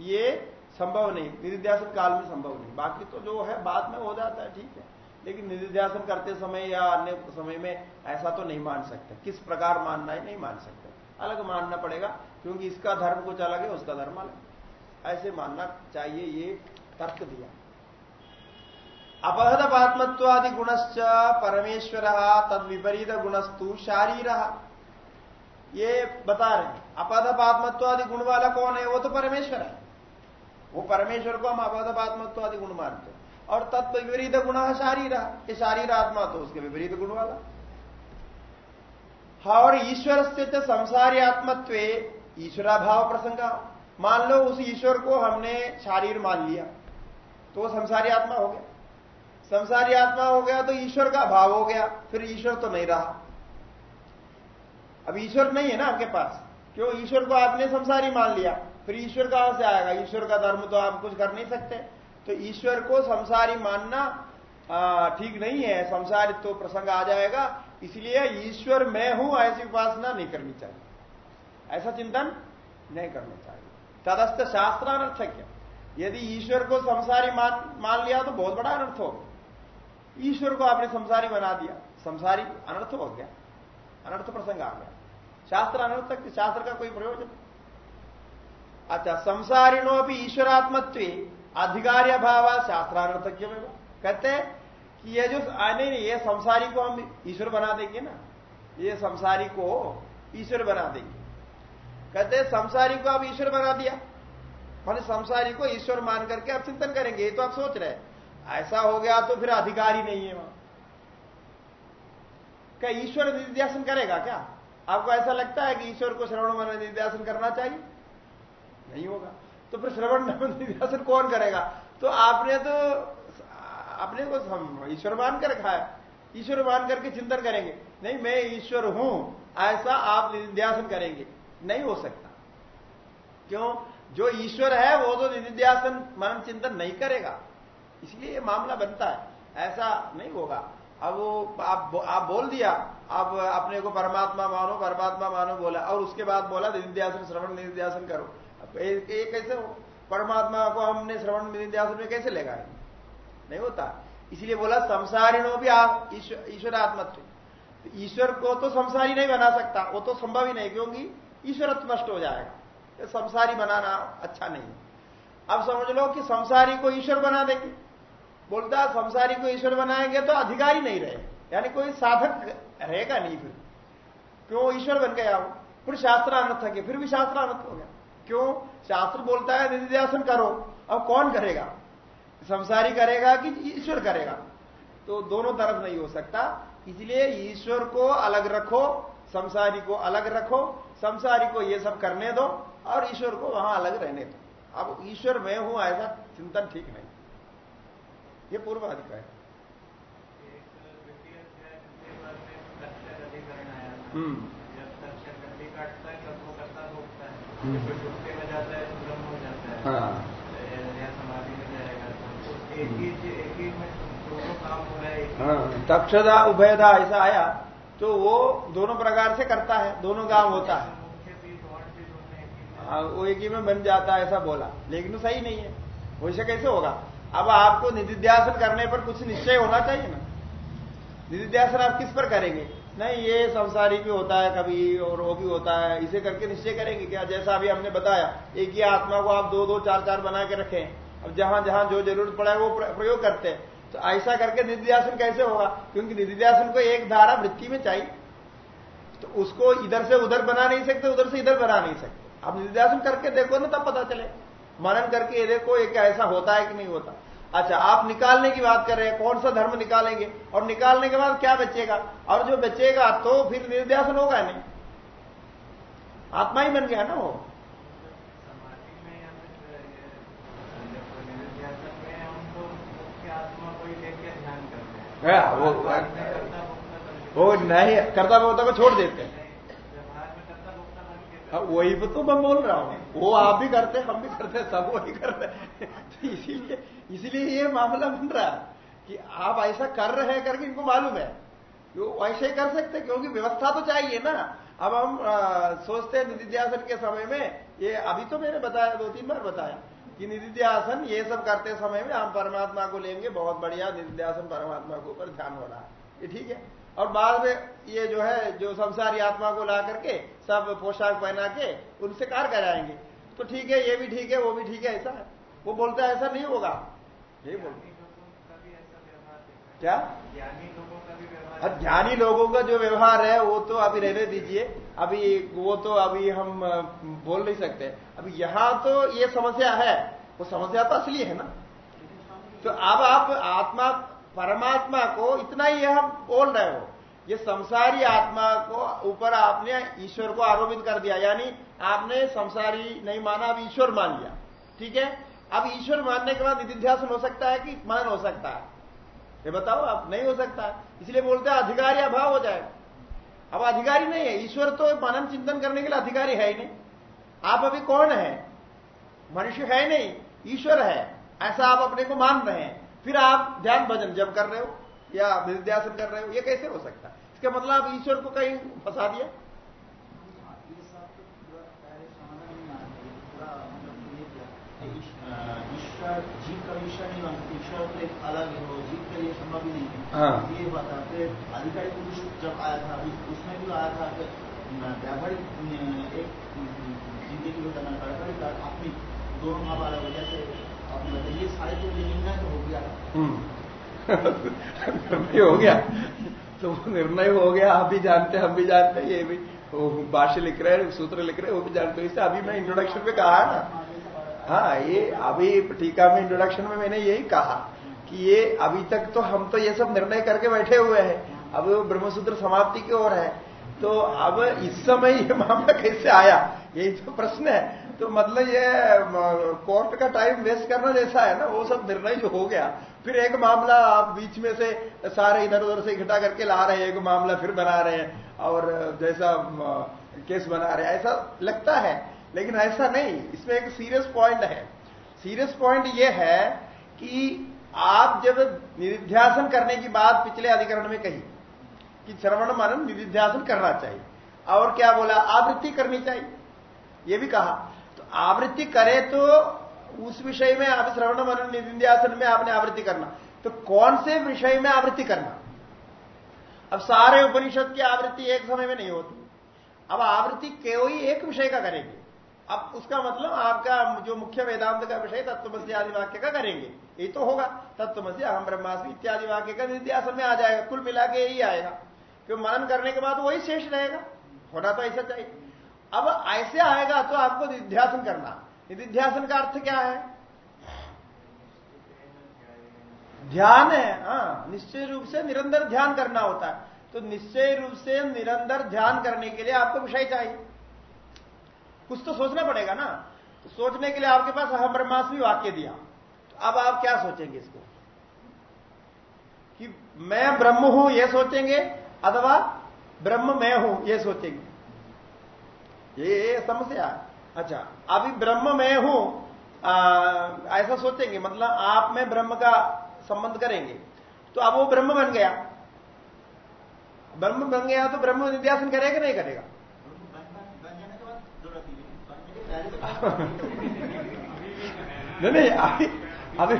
ये संभव नहीं, निधिध्यासन काल में संभव नहीं। बाकी तो जो है, बाद में हो जाता है, ठीक है। लेकिन निधिध्यासन करते समय या अन्य समय में ऐसा तो नहीं मान सकते। किस प्रकार मानना है, नहीं मान सकते। अलग मानना पड़ेगा, क्योंकि इसका धर्म कुछ अलग है, उसका धर्म अलग ऐसे मानना चाहिए, ये तर्क दिया। अपहत पात्मत्वादि गुणश्च परमेश्वर तद विपरीत गुणस्तु शारीर। ये बता रहे हैं। अपद पात्मत्वादि गुण वाला कौन है? वो तो परमेश्वर है। वो परमेश्वर को हम अपद पात्मत्वादि गुण मानते हैं। और तत्व विपरीत गुण है शारीर। ये शारीर आत्मा तो उसके विपरीत गुण वाला हाँ, और ईश्वर से तो संसारी आत्मत्व ईश्वराभाव प्रसंग। मान लो उस ईश्वर को हमने शारीर मान लिया तो वो संसारी आत्मा हो गया। संसारी आत्मा हो गया तो ईश्वर का भाव हो गया फिर ईश्वर तो नहीं रहा। अब ईश्वर नहीं है ना आपके पास। क्यों? ईश्वर को आपने संसारी मान लिया। फिर ईश्वर कहाँ से आएगा? ईश्वर का धर्म तो आप कुछ कर नहीं सकते। तो ईश्वर को संसारी मानना ठीक नहीं है। संसारित तो प्रसंग आ जाएगा। इसलिए ईश्वर मैं हूँ, ऐसी उपासना नहीं करनी चाहिए। ऐसा चिंतन नहीं करना चाहिए। तदस्थ शास्त्रानर्थ क्या? यदि ईश्वर को संसारी मान मान लिया तो बहुत बड़ा अनर्थ हो ईश्वर को आपने संसारी बना दिया। संसारी अनर्थ हो गया। अनर्थ प्रसंग आ गया। शास्त्र अनर्थ शास्त्र का कोई प्रयोजन? अच्छा संसारिणों भी ईश्वरात्मत्व अधिकार्य भाव शास्त्रार्थक्य में कहते हैं कि ये जो आने नहीं ये संसारी को हम ईश्वर बना देंगे ना। ये संसारी को ईश्वर बना देंगे। कहते हैं संसारी को आप ईश्वर बना दिया। मान संसारी को ईश्वर मान करके आप चिंतन करेंगे, ये तो आप सोच रहे हैं। ऐसा हो गया तो फिर अधिकारी नहीं है वहाँ। क्या ईश्वर निध्यासन करेगा क्या? आपको ऐसा लगता है कि ईश्वर को श्रवण मन निध्यासन करना चाहिए? नहीं होगा। तो फिर श्रवण निध्यासन कौन करेगा? तो आपने तो अपने को ईश्वर मान कर रखा है। ईश्वर मान करके चिंतन करेंगे। नहीं, मैं ईश्वर हूँ, ऐसा आप निध्यासन करेंगे। नहीं हो सकता। क्यों? जो ईश्वर है, वो तो निध्यासन मन चिंतन नहीं करेगा। इसलिए मामला बनता है। ऐसा नहीं होगा। अब वो, आप आप बोल दिया, आप अपने को परमात्मा मानो परमात्मा मानो बोला, और उसके बाद बोला निध्यासन श्रवण निध्यासन करो। ये कैसे हो? परमात्मा को हमने श्रवण निध्यासन में कैसे लेगा? नहीं होता। इसलिए बोला, संसारिणों भी आप ईश्वर आत्मत्व तो ईश्वर को तो संसारी नहीं बना सकता, वो तो संभव ही नहीं, क्योंकि ईश्वर नष्ट हो जाएगा। संसारी बनाना अच्छा नहीं है। अब समझ लो कि संसारी को ईश्वर बना देंगे। बोलता, संसारी को ईश्वर बनाएँगे तो अधिकारी नहीं रहे। यानी कोई साधक रहेगा नहीं फिर। क्यों? ईश्वर बन गया वो। फिर शास्त्र अनर्थ है फिर भी शास्त्र अनर्थ हो गया। क्यों? शास्त्र बोलता है, निधिध्यासन करो। अब कौन करेगा? संसारी करेगा कि ईश्वर करेगा? तो दोनों तरफ़ नहीं हो सकता। इसलिए ईश्वर को अलग रखो, संसारी को अलग रखो, संसारी को ये सब करने दो और ईश्वर को वहाँ अलग रहने दो। अब ईश्वर मैं हूँ, ऐसा चिंतन ठीक नहीं। ये पूर्व अधिकार है। हम्म। हाँ। हाँ। दक्षता उभयता ऐसा आया तो वो दोनों प्रकार से करता है, दोनों काम होता है। हाँ वो एक ही में बन जाता है ऐसा बोला, लेकिन सही नहीं है। वैसे कैसे होगा? अब आपको निधिध्यासन करने पर कुछ निश्चय होना चाहिए ना? निधिध्यासन आप किस पर करेंगे? नहीं, ये संसारी भी होता है, कभी और वो भी होता है, इसे करके निश्चय करेंगे क्या? जैसा अभी हमने बताया, एक ही आत्मा को आप दो दो चार चार बना के रखें। अब जहाँ जहाँ जो ज़रूरत पड़ा है, वो प्रयोग करते हैं। तो ऐसा करके निधिध्यासन कैसे होगा? क्योंकि निधिध्यासन को एक धारा वृत्ति में चाहिए। तो उसको इधर से उधर बना नहीं सकते, उधर से इधर बना नहीं सकते। आप निधिध्यासन करके देखो ना, तब पता चले मनन करके ये देखो एक ऐसा होता है कि नहीं होता? अच्छा आप निकालने की बात कर रहे हैं कौन सा धर्म निकालेंगे? और निकालने के बाद क्या बचेगा? और जो बचेगा तो फिर निर्ध्यासन होगा नहीं। आत्मा ही बन गया ना वो। हाँ, वो वो नहीं करता बोलता को छोड़ देते हाँ, वही तो मैं बोल रहा हूँ। वो आप भी करते हम भी करते सब वही करते। तो इसीलिए इसीलिए ये मामला बन रहा है कि आप ऐसा कर रहे हैं करके इनको मालूम है। वो ऐसे ही कर सकते क्योंकि व्यवस्था तो चाहिए ना। अब हम आ, सोचते हैं निधिध्यासन के समय में ये अभी तो मैंने बताया दो तीन बार बताया कि निधिध्यासन ये सब करते समय में हम परमात्मा को लेंगे बहुत बढ़िया निधिध्यासन परमात्मा के ऊपर ध्यान हो रहा है। ये ठीक है? और बाद में ये जो है, जो संसारी आत्मा को ला करके सब पोशाक पहना के उनसे कार कराएँगे। तो ठीक है, ये भी ठीक है, वो भी ठीक है, ऐसा है। वो बोलता है, ऐसा नहीं होगा। नहीं बोलते क्या? ज्ञानी लोगों का जो व्यवहार है, वो तो अभी रहने दीजिए। अभी वो तो अभी हम बोल नहीं सकते। अभी यहाँ तो ये समस्या है। वो समस्या तो असली है ना। तो अब आप आत्मा परमात्मा को इतना ही हम बोल रहे हो। ये संसारी आत्मा को ऊपर आपने ईश्वर को आरोपित कर दिया। यानी आपने संसारी नहीं माना, अब ईश्वर मान लिया। ठीक है? अब ईश्वर मानने के बाद निधिध्यासन हो सकता है कि मान हो सकता है। ये बताओ आप, नहीं हो सकता। इसलिए बोलते हैं अधिकारी अभाव हो जाएगा। अब अधिकारी नहीं है। ईश्वर तो मनन चिंतन करने के लिए अधिकारी है ही नहीं। आप अभी कौन है? मनुष्य है नहीं। ईश्वर है। ऐसा आप अपने को मान रहे हैं। फिर आप ध्यान भजन जब कर रहे हो, या विद्यासन कर रहे हो, ये कैसे हो सकता है इसका मतलब आप ईश्वर को कहीं फंसा दिया जीव का ईश्वर नहीं ईश्वर तो एक अलग है वो जीव के लिए संभव ही नहीं है। ये बात फिर अधिकारी पुरुष जब आया था उसमें भी आया था कि एक ज़िंदगी होता है अपनी दोनों माँ बालक वजह तो तो हो गया। निर्णय हो गया। तो निर्णय हो गया, आप भी जानते हम भी जानते ये भी। वो भाष्य लिख रहे हैं, सूत्र लिख रहे हैं, वो भी जानते हैं। इससे अभी मैं इंट्रोडक्शन में कहा ना। हाँ ये अभी टीका में इंट्रोडक्शन में मैंने यही कहा कि ये अभी तक तो हम तो ये सब निर्णय करके बैठे हुए हैं। अब वो ब्रह्मसूत्र समाप्ति की ओर है। तो अब इस समय ये मामला कैसे आया? यही तो प्रश्न है। तो मतलब ये कोर्ट का टाइम वेस्ट करना जैसा है ना, वो सब निर्णय जो हो गया, फिर एक मामला आप बीच में से सारे इधर उधर से इकट्ठा करके ला रहे हैं, एक मामला फिर बना रहे हैं, और जैसा केस बना रहे हैं, ऐसा लगता है, लेकिन ऐसा नहीं, इसमें एक सीरियस पॉइंट है। सीरियस पॉइंट यह है कि आप जब निधिध्यासन करने की बात पिछले अधिकरण में कही, कि श्रवण मनन निधिध्यासन करना चाहिए, और क्या बोला? आवृत्ति करनी चाहिए यह भी कहा। तो आवृत्ति करे तो उस विषय में आप श्रवण मनन निधिध्यासन में आपने आवृत्ति करना। तो कौन से विषय में आवृत्ति करना? अब सारे उपनिषद की आवृत्ति एक समय में नहीं होती। अब आवृत्ति कोई एक विषय का करेंगे। अब उसका मतलब आपका जो मुख्य वेदांत का विषय तत्वमसी आदि वाक्य का करेंगे। ये तो होगा। तत्वमसी, अहम ब्रह्मास्मि इत्यादि वाक्य का निध्यासन में आ जाएगा। कुल मिला के यही आएगा। क्यों? मनन करने के बाद वही शेष रहेगा। होना तो ऐसा चाहिए। अब ऐसे आएगा तो आपको निध्यासन करना। निध्यासन का अर्थ क्या है? ध्यान है हाँ निश्चय रूप से निरंतर ध्यान करना होता है। तो निश्चय रूप से निरंतर ध्यान करने के लिए आपको विषय चाहिए। कुछ तो सोचना पड़ेगा ना। तो सोचने के लिए आपके पास अहम ब्रह्मास्मि वाक्य दिया। तो अब आप क्या सोचेंगे इसको? कि मैं ब्रह्म हूँ यह सोचेंगे, अथवा ब्रह्म मैं हूँ यह सोचेंगे। ये समस्या अच्छा अभी ब्रह्म मैं हूँ आ, ऐसा सोचेंगे मतलब आप में ब्रह्म का संबंध करेंगे। तो अब वो ब्रह्म बन गया। ब्रह्म बन गया तो ब्रह्म निध्यासन करेगा नहीं करेगा? नहीं नहीं अभी अभी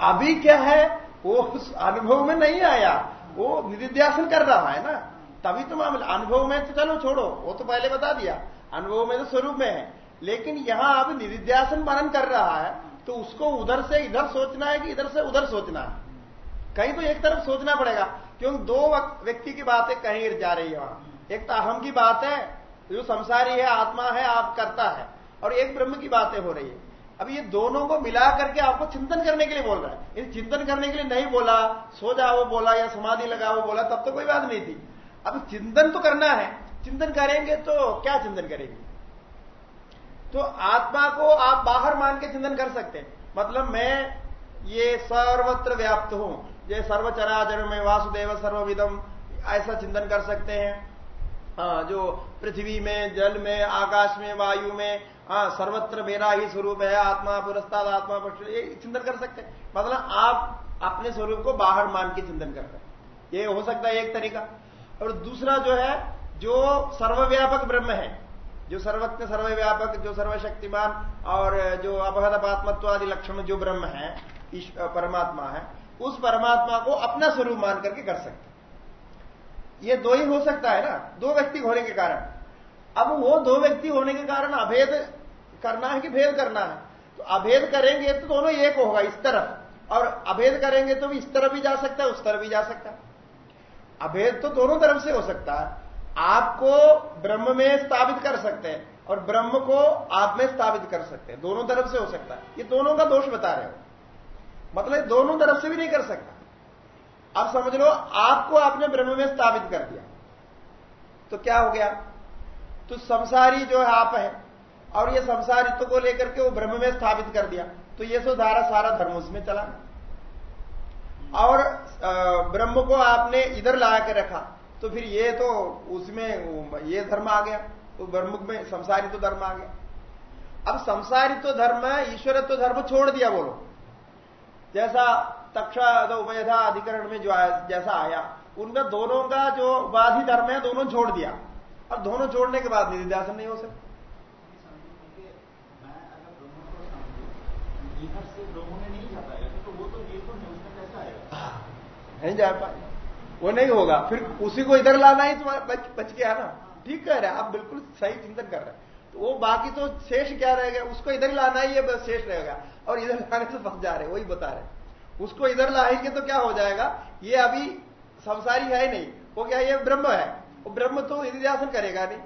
अभी क्या है वो अनुभव में नहीं आया। वो निधिध्यासन कर रहा है ना। तभी तो मामला अनुभव में तो चलो, छोड़ो, वो तो पहले बता दिया। अनुभव में तो स्वरूप में है। लेकिन यहाँ अब निधिध्यासन मनन कर रहा है तो उसको उधर से इधर सोचना है कि इधर से उधर सोचना है? कहीं तो एक तरफ़ सोचना पड़ेगा क्योंकि दो व्यक्ति की बातें कहीं जा रही है वहाँ। एक तो अहम की बात है, जो संसारी है, आत्मा है, आप करता है, और एक ब्रह्म की बातें हो रही है। अब ये दोनों को मिला करके आपको चिंतन करने के लिए बोल रहा है। चिंतन करने के लिए नहीं बोला, सो जाओ, बोला, या समाधि लगाओ, बोला, तब तो कोई बात नहीं थी। अब चिंतन तो करना है। चिंतन करेंगे तो क्या चिंतन करेंगे? तो आत्मा को आप बाहर मान के चिंतन कर सकते हैं। मतलब मैं ये सर्वत्र व्याप्त हूँ। ये सर्वचराचर में वासुदेव सर्वविदम, ऐसा चिंतन कर सकते हैं। हाँ जो पृथ्वी में, जल में, आकाश में, वायु में हाँ सर्वत्र मेरा ही स्वरूप है। आत्मा पुरस्ताद, आत्मा ये चिंतन कर सकते हैं। मतलब आप अपने स्वरूप को बाहर मान के चिंतन कर सकते ये हो सकता है एक तरीका। और दूसरा जो है, जो सर्वव्यापक ब्रह्म है, जो सर्वज्ञ सर्वव्यापक, जो सर्वशक्तिमान और जो अपहत आत्मत्व आदि लक्षण जो ब्रह्म है परमात्मा है, उस परमात्मा को अपना स्वरूप मान करके कर सकते ये दो ही हो सकता है ना? दो व्यक्ति होने के कारण। अब वो दो व्यक्ति होने के कारण अभेद करना है कि भेद करना है? तो अभेद करेंगे तो दोनों एक होगा, इस तरफ़। और अभेद करेंगे तो भी इस तरफ़ भी जा सकता है, उस तरफ़ भी जा सकता है। अभेद तो दोनों तरफ़ से हो सकता है। आपको ब्रह्म में स्थापित कर सकते हैं और ब्रह्म को आप में स्थापित कर सकते हैं। दोनों तरफ़ से हो सकता है। ये दोनों का दोष बता रहे हो। मतलब दोनों तरफ़ से भी नहीं कर सकता। अब समझ लो, आपको आपने ब्रह्म में स्थापित कर दिया। तो क्या हो गया? तो संसारी जो है, आप है। और ये संसारित्व को लेकर के वो ब्रह्म में स्थापित कर दिया। तो ये सो धारा सारा धर्म उसमें चला। और ब्रह्म को आपने इधर ला के रखा तो फिर ये तो उसमें, ये धर्म आ गया तो ब्रह्म में संसारित्व धर्म आ गया। अब संसारित्व धर्म, ईश्वरत्व धर्म छोड़ दिया बोलो जैसा तक्षा उभयधा अधिकरण में जो आया जैसा आया, उनका दोनों का जो उपाधि धर्म है, दोनों छोड़ दिया। अब दोनों छोड़ने के बाद निधिध्यासन नहीं हो सकता। नहीं जा पाए। वो नहीं होगा। फिर उसी को इधर लाना ही तुम्हारा बच, बच गया ना। ठीक कह रहे हैं आप बिल्कुल सही चिंतन कर रहे हैं। तो वो बाकी तो शेष क्या रहेगा उसको इधर लाना ही बस शेष रहेगा और इधर लाने से फंस जा रहे वही बता रहे उसको इधर लाएँगे तो क्या हो जाएगा? ये अभी संसारी है नहीं। वो क्या ये ब्रह्म है? वो ब्रह्म तो निधिध्यासन करेगा नहीं।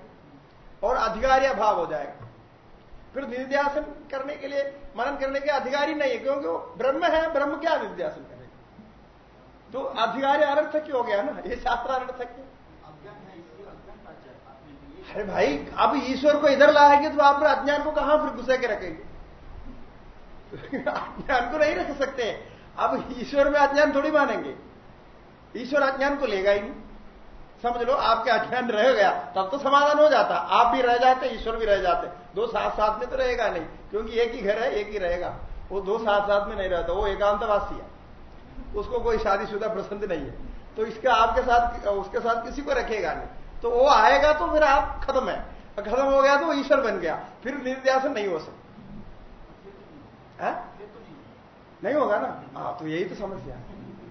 और अधिकारी अभाव हो जाएगा। फिर निधिध्यासन करने के लिए मनन करने के अधिकारी नहीं है क्योंकि वो ब्रह्म है ब्रह्म क्या निधिध्यासन तो अधिकारी अनर्थक हो गया ना? ये शास्त्र अनर्थक अरे भाई, अब ईश्वर को इधर लाएँगे तो आप अज्ञान को कहाँ फिर घुसे के रखेंगे? अज्ञान को नहीं रख सकते। अब ईश्वर में अज्ञान थोड़ी मानेंगे। ईश्वर अज्ञान को लेगा ही नहीं। समझ लो, आपके अज्ञान रह गया, तब तो समाधान हो जाता। आप भी रह जाते, ईश्वर भी रह जाते। दो साथ साथ में तो रहेगा नहीं, क्योंकि एक ही घर है, एक ही रहेगा। वो दो साथ साथ में नहीं रहता, वो एकांतवासी है। उसको कोई शादीशुदा पसंद नहीं है। तो इसका आपके साथ, उसके साथ किसी को रखेगा नहीं। तो वो आएगा तो फिर आप खत्म है। खत्म हो गया तो ईश्वर बन गया। फिर निर्ध्यासन नहीं हो सकता। नहीं होगा ना? हाँ तो यही तो समस्या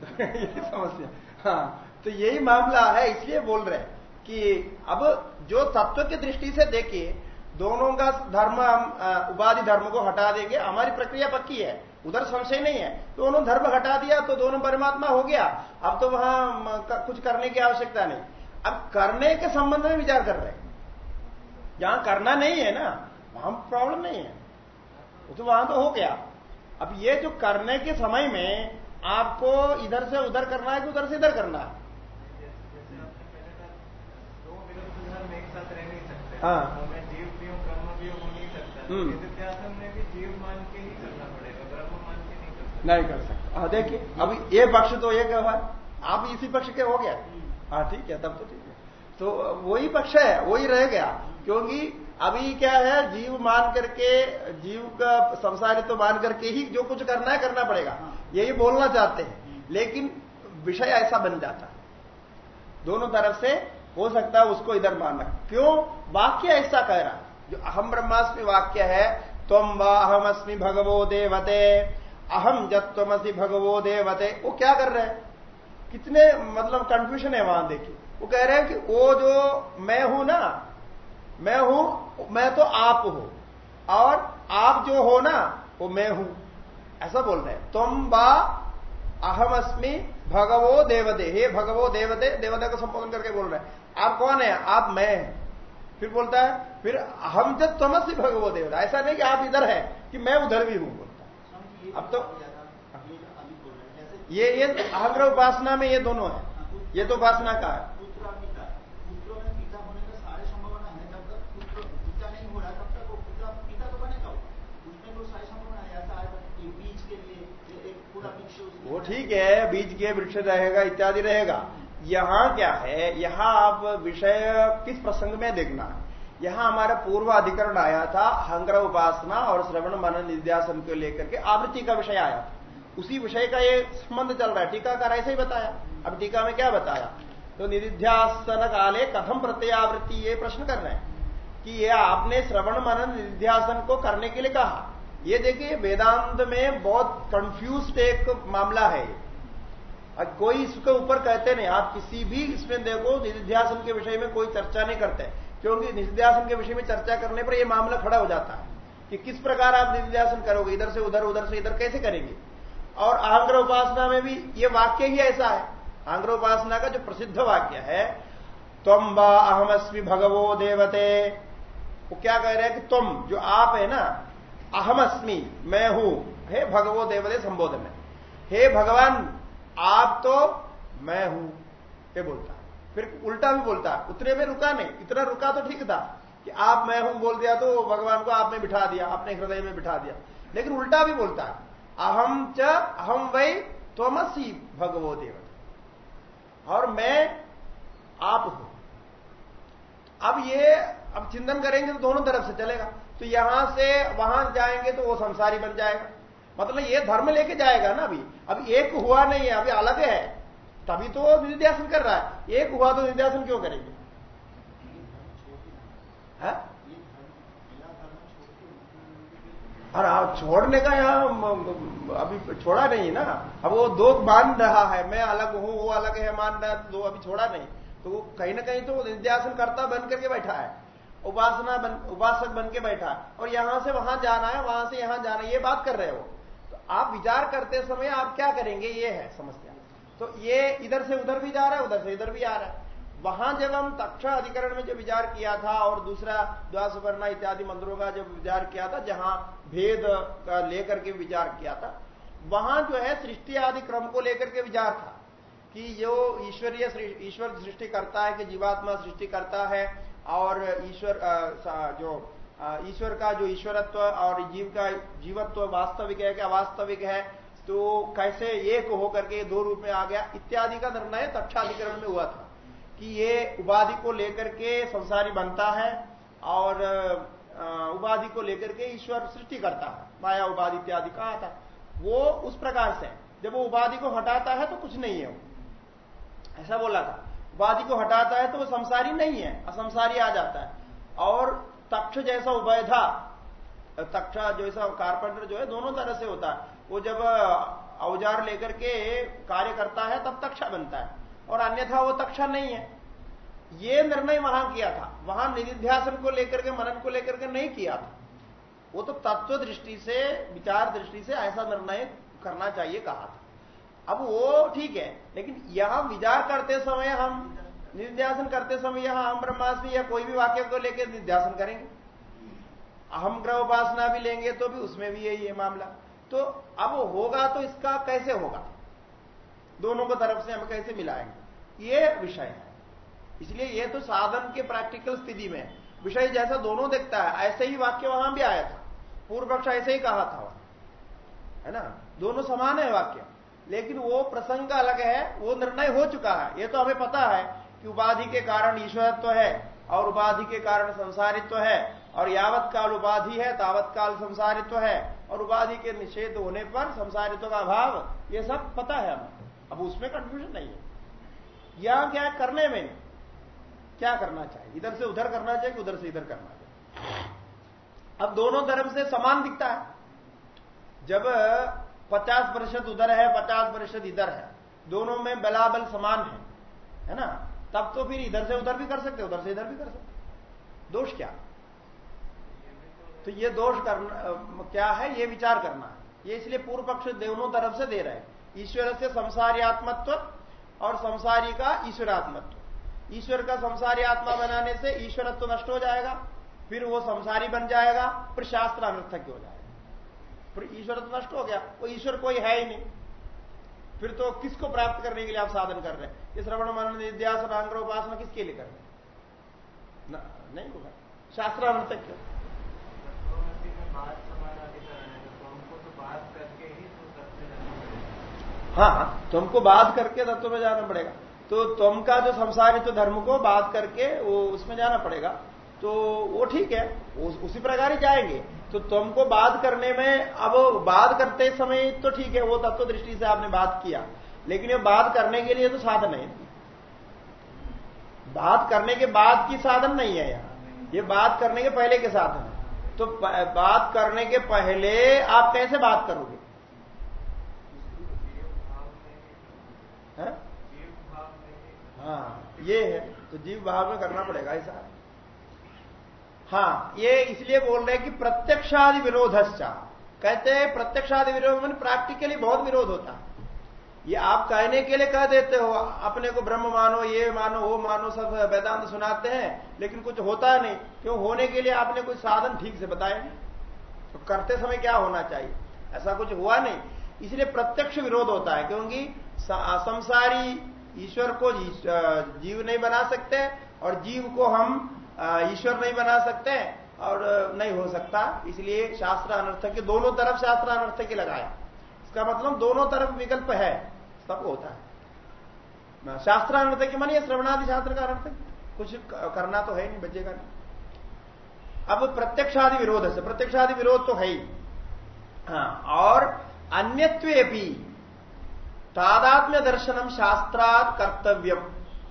यही समस्या हाँ। तो यही मामला है, इसलिए बोल रहे हैं कि अब जो तत्व की दृष्टि से देखिए, दोनों का धर्म हम उपाधि धर्म को हटा देंगे। हमारी प्रक्रिया पक्की है। उधर संशय नहीं है। दोनों धर्म हटा दिया तो दोनों परमात्मा हो गया। अब तो वहाँ कुछ करने की आवश्यकता नहीं। अब करने के संबंध में विचार कर रहे हैं। जहाँ करना नहीं है ना वहाँ प्रॉब्लम नहीं है। वो तो वहाँ तो हो गया। अब ये जो करने के समय में आपको इधर से उधर करना है कि उधर से इधर करना है? हाँ। जीव भी हूँ ब्रह्म भी हो नहीं सकता? हम्म। में भी जीव मान के ही करना पड़ेगा ब्रह्म मान के नहीं कर सकता। हाँ देखिए, अभी ये पक्ष तो एक है आप इसी पक्ष के हो गया। हाँ ठीक है, तब तो ठीक है। तो वही पक्ष है, वही रह गया। क्योंकि अभी क्या है, जीव मान करके, जीव का संसारित तो मान करके ही जो कुछ करना है, करना पड़ेगा। यही बोलना चाहते हैं। लेकिन विषय ऐसा बन जाता है। दोनों तरफ़ से हो सकता है उसको इधर मानना। क्यों? वाक्य ऐसा कह रहा जो अहम ब्रह्मास्मि वाक्य है तुम व भगवो देवते। अहम जत्वमसी भगवो देवते। वो क्या कर रहे हैं? कितने मतलब कंफ्यूजन है वहाँ देखिए। वो कह रहे हैं कि वो जो मैं हूँ ना, मैं हूँ, मैं तो आप हूँ। और आप जो हो ना, वो मैं हूँ। ऐसा बोल रहे हैं। तुम बा अहम अस्मी भगवो देवदे हे भगवो देवदे देवता को संबोधन करके बोल रहे हैं। आप कौन है? आप मैं हैं। फिर बोलता है, फिर हम जब तमसी भगवो देवता। ऐसा नहीं कि आप इधर है, कि मैं उधर भी है। अब तो ये ये अहंग्रह उपासना में ये दोनों है। ये तो उपासना का है। वो ठीक है, बीज के वृक्ष रहेगा, इत्यादि रहेगा। यहाँ क्या है? यहाँ आप विषय किस प्रसंग में देखना यहाँ हमारा पूर्व अधिकरण आया था, हंग्र उपासना और श्रवण मनन निध्यासन को लेकर के आवृत्ति का विषय आया उसी विषय का ये संबंध चल रहा है। टीकाकार ऐसे ही बताया। अब टीका में क्या बताया? तो निधिध्यासन काले कथम प्रत्यावृत्ति ये प्रश्न कर रहे हैं कि ये आपने श्रवण मनन निध्यासन को करने के लिए कहा। ये देखिए, वेदांत में बहुत कंफ्यूज एक मामला है कोई इसके ऊपर कहते नहीं, आप किसी भी इसमें देखो, निधिध्यासन के विषय में कोई चर्चा नहीं करते। क्योंकि निधिध्यासन के विषय में चर्चा करने पर यह मामला खड़ा हो जाता है कि किस प्रकार आप निधिध्यासन करोगे, इधर से उधर उधर से इधर कैसे करेंगे? और आंग्र उपासना में भी ये वाक्य ही ऐसा है। आंग्र उपासना का जो प्रसिद्ध वाक्य है तुम बा अहमस्मी भगवो देवते, वो क्या कह रहे हैं कि तुम जो आप है ना, अहमस्मी, मैं हूँ, हे भगवो देवते संबोधन है। हे भगवान, आप तो मैं हूँ, ये बोलता फिर उल्टा भी बोलता है। उतने में रुका नहीं, इतना रुका तो ठीक था कि आप मैं हूँ बोल दिया तो भगवान को आप में बिठा दिया अपने हृदय में बिठा दिया। लेकिन उल्टा भी बोलता है अहम च अहम वही त्वमसी भगवो देव और मैं आप हूँ। अब ये, अब चिंतन करेंगे तो दोनों तरफ़ से चलेगा। तो यहाँ से वहाँ जाएँगे तो वो संसारी बन जाएगा। मतलब ये धर्म लेके जाएगा ना अभी। अभी एक हुआ नहीं है, अभी अलग है। तभी तो निर्ध्यासन कर रहा है। एक हुआ तो निर्ध्यासन क्यों करेंगे? और आप छोड़ने का यहाँ अभी छोड़ा नहीं ना। अब वो दो मान रहा है, मैं अलग हूँ, वो अलग है, मान रहा है तो अभी छोड़ा नहीं। तो वो कहीं ना कहीं तो निर्ध्यासन करता बन करके बैठा है। उपासना बन, उपासक बन के बैठा और यहाँ से वहाँ जाना है, वहाँ से यहाँ जाना है, ये बात कर रहे हो। तो आप विचार करते समय आप क्या करेंगे, ये है समस्या। तो ये इधर से उधर भी जा रहा है, उधर से इधर भी आ रहा है। वहाँ जब हम तक्ष अधिकरण में जो विचार किया था और दूसरा द्वासवर्णा इत्यादि मंत्रों का जब विचार किया था, जहाँ भेद का लेकर के विचार किया था, वहाँ जो है सृष्टि आदि क्रम को लेकर के विचार था कि जो ईश्वरीय ईश्वर सृष्टि करता है कि जीवात्मा सृष्टि करता है और ईश्वर जो ईश्वर का जो ईश्वरत्व और जीव का जीवत्व वास्तविक है क्या वास्तविक है तो कैसे एक होकर के दो रूप में आ गया? इत्यादि का निर्णय तक्षाधिकरण में हुआ था कि ये उपाधि को लेकर के संसारी बनता है और उपाधि को लेकर के ईश्वर सृष्टि करता है। माया उपाधि इत्यादि कहा था वो उस प्रकार से जब वो उपाधि को हटाता है तो कुछ नहीं है वो। ऐसा बोला था। उपाधि को हटाता है तो वो संसारी नहीं है, असंसारी आ जाता है। और तक्ष जैसा उभय था, तक्ष जैसा कारपेंटर जो है, दोनों तरह से होता है। वो जब औज़ार लेकर के कार्य करता है, तब तक्षा बनता है। और अन्यथा वो तक्षा नहीं है। ये निर्णय वहाँ किया था। वहाँ निधिध्यासन को लेकर के, मनन को लेकर के नहीं किया था। वो तो तत्व दृष्टि से, विचार दृष्टि से ऐसा निर्णय करना चाहिए कहा था। अब वो ठीक है, लेकिन यहाँ विचार करते समय हम निध्यासन करते समय यहाँ हम ब्रह्मास्मि या कोई भी वाक्य को लेकर निध्यासन करेंगे। अहम ग्रह उपासना भी लेंगे तो भी उसमें भी यही है मामला। तो अब होगा तो इसका कैसे होगा? दोनों को तरफ़ से हम कैसे मिलाएँगे? ये विषय है। इसलिए ये तो साधन के प्रैक्टिकल स्थिति में विषय जैसा दोनों देखता है, ऐसे ही वाक्य वहाँ भी आया था। पूर्व पक्ष ऐसे ही कहा था है ना? दोनों समान है वाक्य। लेकिन वो प्रसंग अलग है, वो निर्णय हो चुका है। ये तो हमें पता है कि उपाधि के कारण ईश्वरत्व तो है और उपाधि के कारण संसारित्व तो है। और यावत काल उपाधि है तावत काल संसारित्व तो है। और उपाधि के निषेध होने पर संसारित्व का अभाव, ये सब पता है हमें। अब उसमें कंफ्यूजन नहीं है। यहाँ क्या करने में क्या करना चाहिए? इधर से उधर करना चाहिए कि उधर से इधर करना चाहिए? अब दोनों तरफ़ से समान दिखता है। जब पचास प्रतिशत उधर है, पचास प्रतिशत इधर है, दोनों में बलाबल समान है है ना? तब तो फिर इधर से उधर भी कर सकते उधर से इधर भी कर सकते दोष क्या? तो ये दोष करना क्या है? ये विचार करना है। ये इसलिए पूर्व पक्ष दोनों तरफ़ से दे रहे हैं। ईश्वर से संसारियात्मत्व और संसारी का ईश्वरात्मत्व। ईश्वर का संसारी आत्मा बनाने से ईश्वरत्व नष्ट हो जाएगा, फिर वो संसारी बन जाएगा, फिर शास्त्र अनर्थक हो जाएगा। फिर ईश्वर तो नष्ट हो गया, वो ईश्वर कोई है ही नहीं। फिर तो किसको प्राप्त करने के लिए आप साधन कर रहे हैं? ये श्रवण मन विद्यासन आंग्र उपासना किसके लिए कर रहे हैं? नहीं होगा। शास्त्रानर्थक क्यों हाँ तुमको बात करके तत्व में जाना पड़ेगा। तो तुम का जो संसारित तो धर्म को बात करके वो उसमें जाना पड़ेगा। तो वो ठीक है उस, उसी प्रकार ही जाएँगे। तो तुमको बात करने में अब बात करते समय तो ठीक है वो तत्व दृष्टि से आपने बात किया। लेकिन ये बात करने के लिए तो साधन है। बात करने के बाद की साधन नहीं है यहाँ ये बात करने के पहले के साधन है। तो बात करने के पहले आप कैसे बात करोगे? हाँ? ये है तो जीव भाव में करना पड़ेगा ऐसा। हाँ ये इसलिए बोल रहे हैं कि प्रत्यक्षादि विरोधश्चा। कहते हैं प्रत्यक्षादि विरोध में प्रैक्टिकली बहुत विरोध होता। है ये आप कहने के लिए कह देते हो, अपने को ब्रह्म मानो, ये मानो, वो मानो, सब वेदांत सुनाते हैं, लेकिन कुछ होता नहीं। क्यों? होने के लिए आपने कोई साधन ठीक से बताया नहीं। तो करते समय क्या होना चाहिए? ऐसा कुछ हुआ नहीं। इसलिए प्रत्यक्ष विरोध होता है, क्योंकि संसारी ईश्वर को जीव नहीं बना सकते, और जीव को हम ईश्वर नहीं बना सकते, और नहीं हो सकता। इसलिए शास्त्र अनर्थक दोनों तरफ़ शास्त्र अनर्थक लगाया। इसका मतलब दोनों तरफ़ विकल्प है। सब होता है। शास्त्र अनर्थक के मानिए, श्रवणादि शास्त्र का अनर्थक कुछ करना तो है नहीं, बचेगा नहीं। अब प्रत्यक्षादि विरोध है प्रत्यक्षादि विरोध तो है ही। हाँ और अन्यत्वे भी तादात्म्य दर्शनम शास्त्रात कर्तव्यम।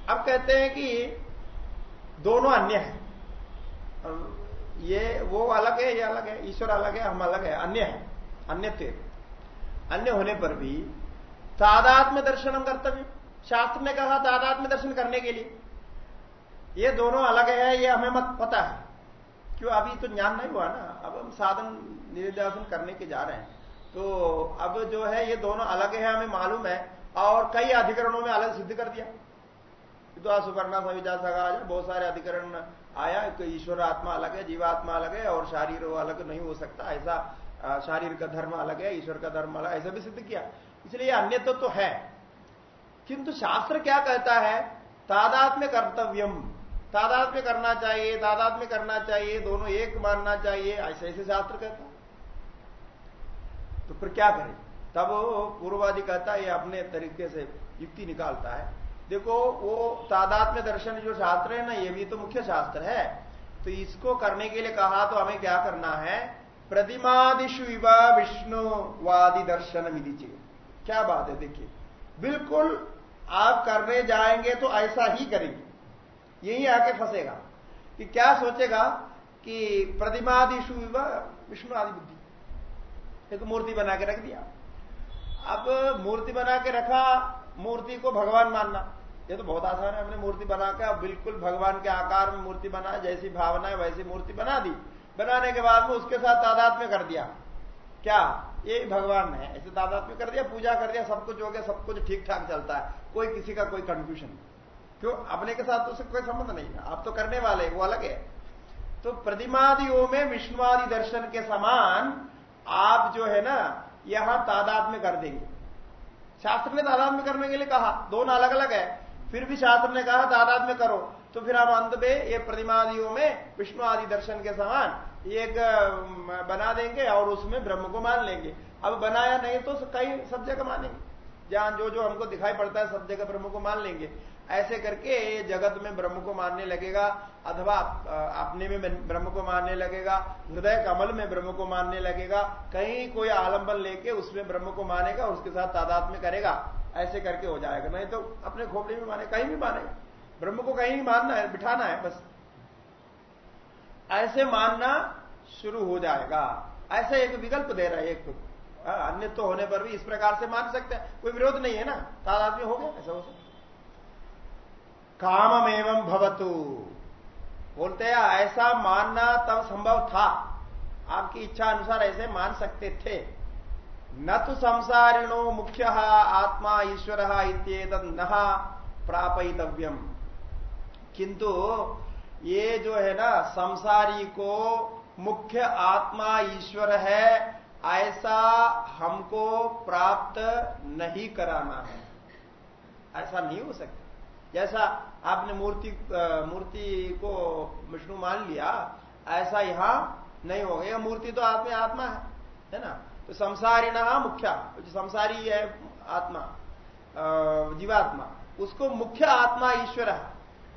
अब कहते हैं कि दोनों अन्य है। ये वो अलग है, ये अलग है, ईश्वर अलग है, हम अलग है, अन्य है अन्य अन्य होने पर भी तादात्म्य दर्शनम कर्तव्य शास्त्र ने कहा तादात्म्य दर्शन करने के लिए। ये दोनों अलग है, ये हमें मत पता है। क्यों? अभी तो ज्ञान नहीं हुआ ना। अब हम साधन निर्देशन करने के जा रहे हैं। तो अब जो है, ये दोनों अलग है, हमें मालूम है। और कई अधिकरणों में अलग सिद्ध कर दिया। विद्वा सुपर्णा सविजा सगा बहुत सारे अधिकरण आया। कि ईश्वर आत्मा अलग है, जीवात्मा अलग है, और शारीर अलग नहीं हो सकता। ऐसा शारीर का धर्म अलग है, ईश्वर का धर्म अलग ऐसा भी सिद्ध किया। इसलिए अन्य तो, तो है। किंतु शास्त्र क्या कहता है? तादात्म्य कर्तव्यम। तादात्म्य करना चाहिए तादात्म्य करना चाहिए दोनों एक मानना चाहिए ऐसे ऐसे शास्त्र कहता तो फिर क्या करें? तब पूर्वादि कहता है अपने तरीके से युक्ति निकालता है। देखो वो तादात्म्य दर्शन जो शास्त्र है ना ये भी तो मुख्य शास्त्र है। तो इसको करने के लिए कहा तो हमें क्या करना है? प्रतिमादिशु विवा विष्णुवादि दर्शन विधि चाहिए क्या बात है, देखिए। बिल्कुल आप करने जाएँगे तो ऐसा ही करेंगे। यही आके फंसेगा। कि क्या सोचेगा कि प्रतिमादिशु विष्णु आदि बुद्धि एक मूर्ति बना के रख दिया। अब मूर्ति बना के रखा, मूर्ति को भगवान मानना। ये तो बहुत आसान है, हमने मूर्ति बना के, अब बिल्कुल भगवान के आकार में मूर्ति बना जैसी भावना है वैसी मूर्ति बना दी। बनाने के बाद में उसके साथ तादाद में कर दिया। क्या? ये भगवान है ऐसे तादाद में कर दिया, पूजा कर दिया, सब कुछ हो गया, सब कुछ ठीक ठाक चलता है। कोई किसी का कोई कंफ्यूजन क्यों? अपने के साथ तो उससे कोई संबंध नहीं है। आप तो करने वाले वो अलग है। तो प्रतिमादियों में विष्णुवादि दर्शन के समान आप जो है ना, यहाँ तादाद में कर देंगे। शास्त्र ने तादाद में करने के लिए कहा, दोनों अलग अलग है। फिर भी शास्त्र ने कहा तादाद में करो। तो फिर आप अंत में ये प्रतिमादियों में विष्णु आदि दर्शन के समान एक बना देंगे और उसमें ब्रह्म को मान लेंगे। अब बनाया नहीं तो कई सब जगह मानेंगे। जहाँ जो जो हमको दिखाई पड़ता है सब जगह ब्रह्म को मान लेंगे। ऐसे करके जगत में ब्रह्म को मानने लगेगा, अथवा अपने में ब्रह्म को मानने लगेगा, हृदय कमल में ब्रह्म को मानने लगेगा, कहीं कोई आलंबन लेके उसमें ब्रह्म को मानेगा उसके साथ तादाद में करेगा, ऐसे करके हो जाएगा। नहीं तो अपने खोपड़ी में माने, कहीं भी मानेगा ब्रह्म को कहीं मानना है, बिठाना है, बस। ऐसे मानना शुरू हो जाएगा। ऐसे एक विकल्प दे रहा है एक। अन्य तो होने पर भी इस प्रकार से मान सकते हैं। कोई विरोध नहीं है ना? ताद आदमी हो गया ऐसा हो सकता काम एवं भवतु। बोलते हैं, ऐसा मानना तब संभव था। आपकी इच्छा अनुसार ऐसे मान सकते थे। न तो संसारिणो मुख्य आत्मा ईश्वर इत्येत न प्रापितव्यम किंतु ये जो है ना, संसारी को मुख्य आत्मा ईश्वर है, ऐसा हमको प्राप्त नहीं कराना है। ऐसा नहीं हो सकता। जैसा आपने मूर्ति मूर्ति को विष्णु मान लिया, ऐसा यहाँ नहीं होगा। यह मूर्ति तो आत्मा आत्मा है है ना? तो संसारी न मुख्य, जो संसारी है आत्मा जीवात्मा, उसको मुख्य आत्मा ईश्वर है।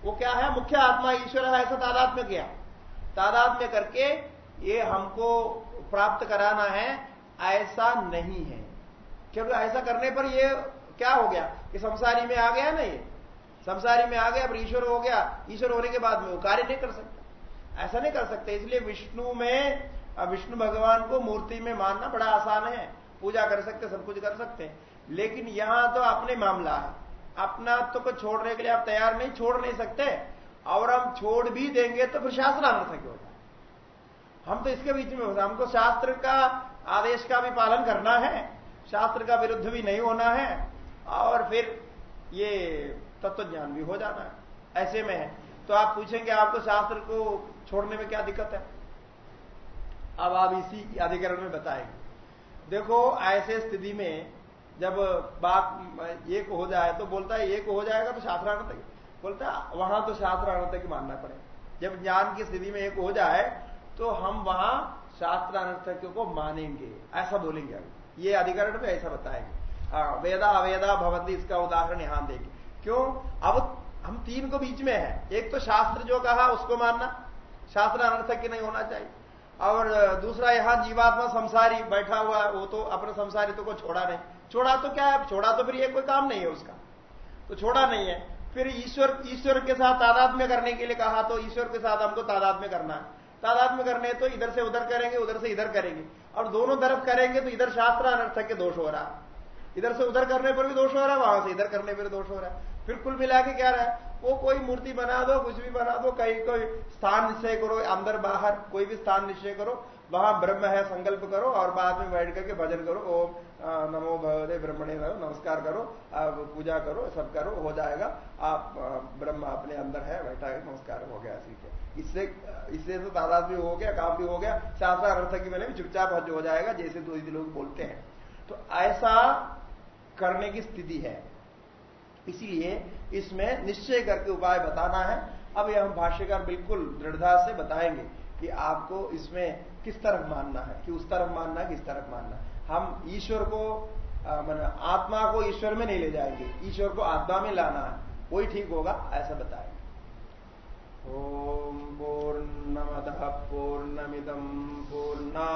वो क्या है? मुख्य आत्मा ईश्वर है, ऐसा तादाद तादात्म्य किया तादात्म्य करके ये हमको प्राप्त कराना है, ऐसा नहीं है। क्योंकि ऐसा करने पर ये क्या हो गया? कि संसारी में आ गया ना ये? संसारी में आ गया पर ईश्वर हो गया। ईश्वर होने के बाद में वो कार्य नहीं कर सकता। ऐसा नहीं कर सकते। इसलिए विष्णु में विष्णु भगवान को मूर्ति में मानना बड़ा आसान है। पूजा कर सकते, सब कुछ कर सकते। लेकिन यहाँ तो अपने मामला है। अपना तो को छोड़ने के लिए आप तैयार नहीं, छोड़ नहीं सकते। और हम छोड़ भी देंगे तो फिर शास्त्र अनर्थक हो। जाए हम तो इसके बीच में होता हमको शास्त्र का आदेश का भी पालन करना है। शास्त्र का विरुद्ध भी नहीं होना है। और फिर ये तत्व ज्ञान भी हो जाना है। ऐसे में है। तो आप पूछेंगे, आपको शास्त्र को छोड़ने में क्या दिक्कत है? अब आप इसी अधिकरण में बताएँगे। देखो, ऐसे स्थिति में जब बात एक हो जाए तो बोलता है एक हो जाएगा तो शास्त्रार्थ बोलता है वहाँ तो शास्त्रार्थ की मानना पड़े। जब ज्ञान की स्थिति में एक हो जाए तो हम वहाँ शास्त्रानर्थक्यों को मानेंगे। ऐसा बोलेंगे अभी ये अधिकरण में ऐसा बताएँगे। हाँ, वेदा अवेदा भवंती इसका उदाहरण यहाँ देंगे। क्यों? अब हम तीन को बीच में है। एक तो शास्त्र जो कहा उसको मानना। शास्त्र अनर्थक नहीं होना चाहिए। और दूसरा यहाँ जीवात्मा संसारी बैठा हुआ वो तो अपने संसारित्व को छोड़ा नहीं। छोड़ा तो क्या है? छोड़ा तो फिर ये कोई काम नहीं है उसका। तो छोड़ा नहीं है। फिर ईश्वर ईश्वर के साथ तादाद में करने के लिए कहा तो ईश्वर के साथ हमको तादाद में करना है। तादात्म्य करने तो इधर से उधर करेंगे, उधर से इधर करेंगे। और दोनों तरफ़ करेंगे तो इधर शास्त्र अनर्थक के दोष हो रहा इधर से उधर करने पर भी दोष हो रहा है, वहाँ से इधर करने पर दोष हो रहा है। फिर कुल मिला के क्या रहा है? वो कोई मूर्ति बना दो, कुछ भी बना दो, कहीं कोई स्थान निश्चय करो, अंदर बाहर कोई भी स्थान निश्चय करो, वहाँ ब्रह्म है, संकल्प करो और बाद में बैठ करके भजन करो, ओम। नमो भगवते ब्रह्मणे नमस्कार करो, आप पूजा करो, सब करो, हो जाएगा। आप ब्रह्म अपने अंदर है, बैठा है, नमस्कार हो गया, ठीक है। इससे इससे तो तादाद भी हो गया, काम भी हो गया। शास्त्र अर्थ की मैंने चुपचाप हज हो जाएगा, जैसे दो ही लोग बोलते हैं। तो ऐसा करने की स्थिति है। इसीलिए इसमें निश्चय करके उपाय बताना है। अब यह हम भाष्यकार बिल्कुल दृढ़ता से बताएँगे कि आपको इसमें किस तरफ़ मानना है, कि उस तरफ़ मानना है, किस तरफ़ मानना है। हम ईश्वर को मान, आत्मा को ईश्वर में नहीं ले जाएँगे। ईश्वर को आत्मा में लाना है। वही ठीक होगा, ऐसा बताएँगे। ओम पूर्णमद पूर्णमिदम पूर्णा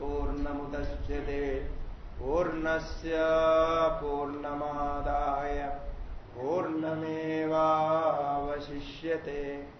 पूर्णमुदच्यते। पूर्णस्य पूर्णमादाय पूर्णमेवावशिष्यते।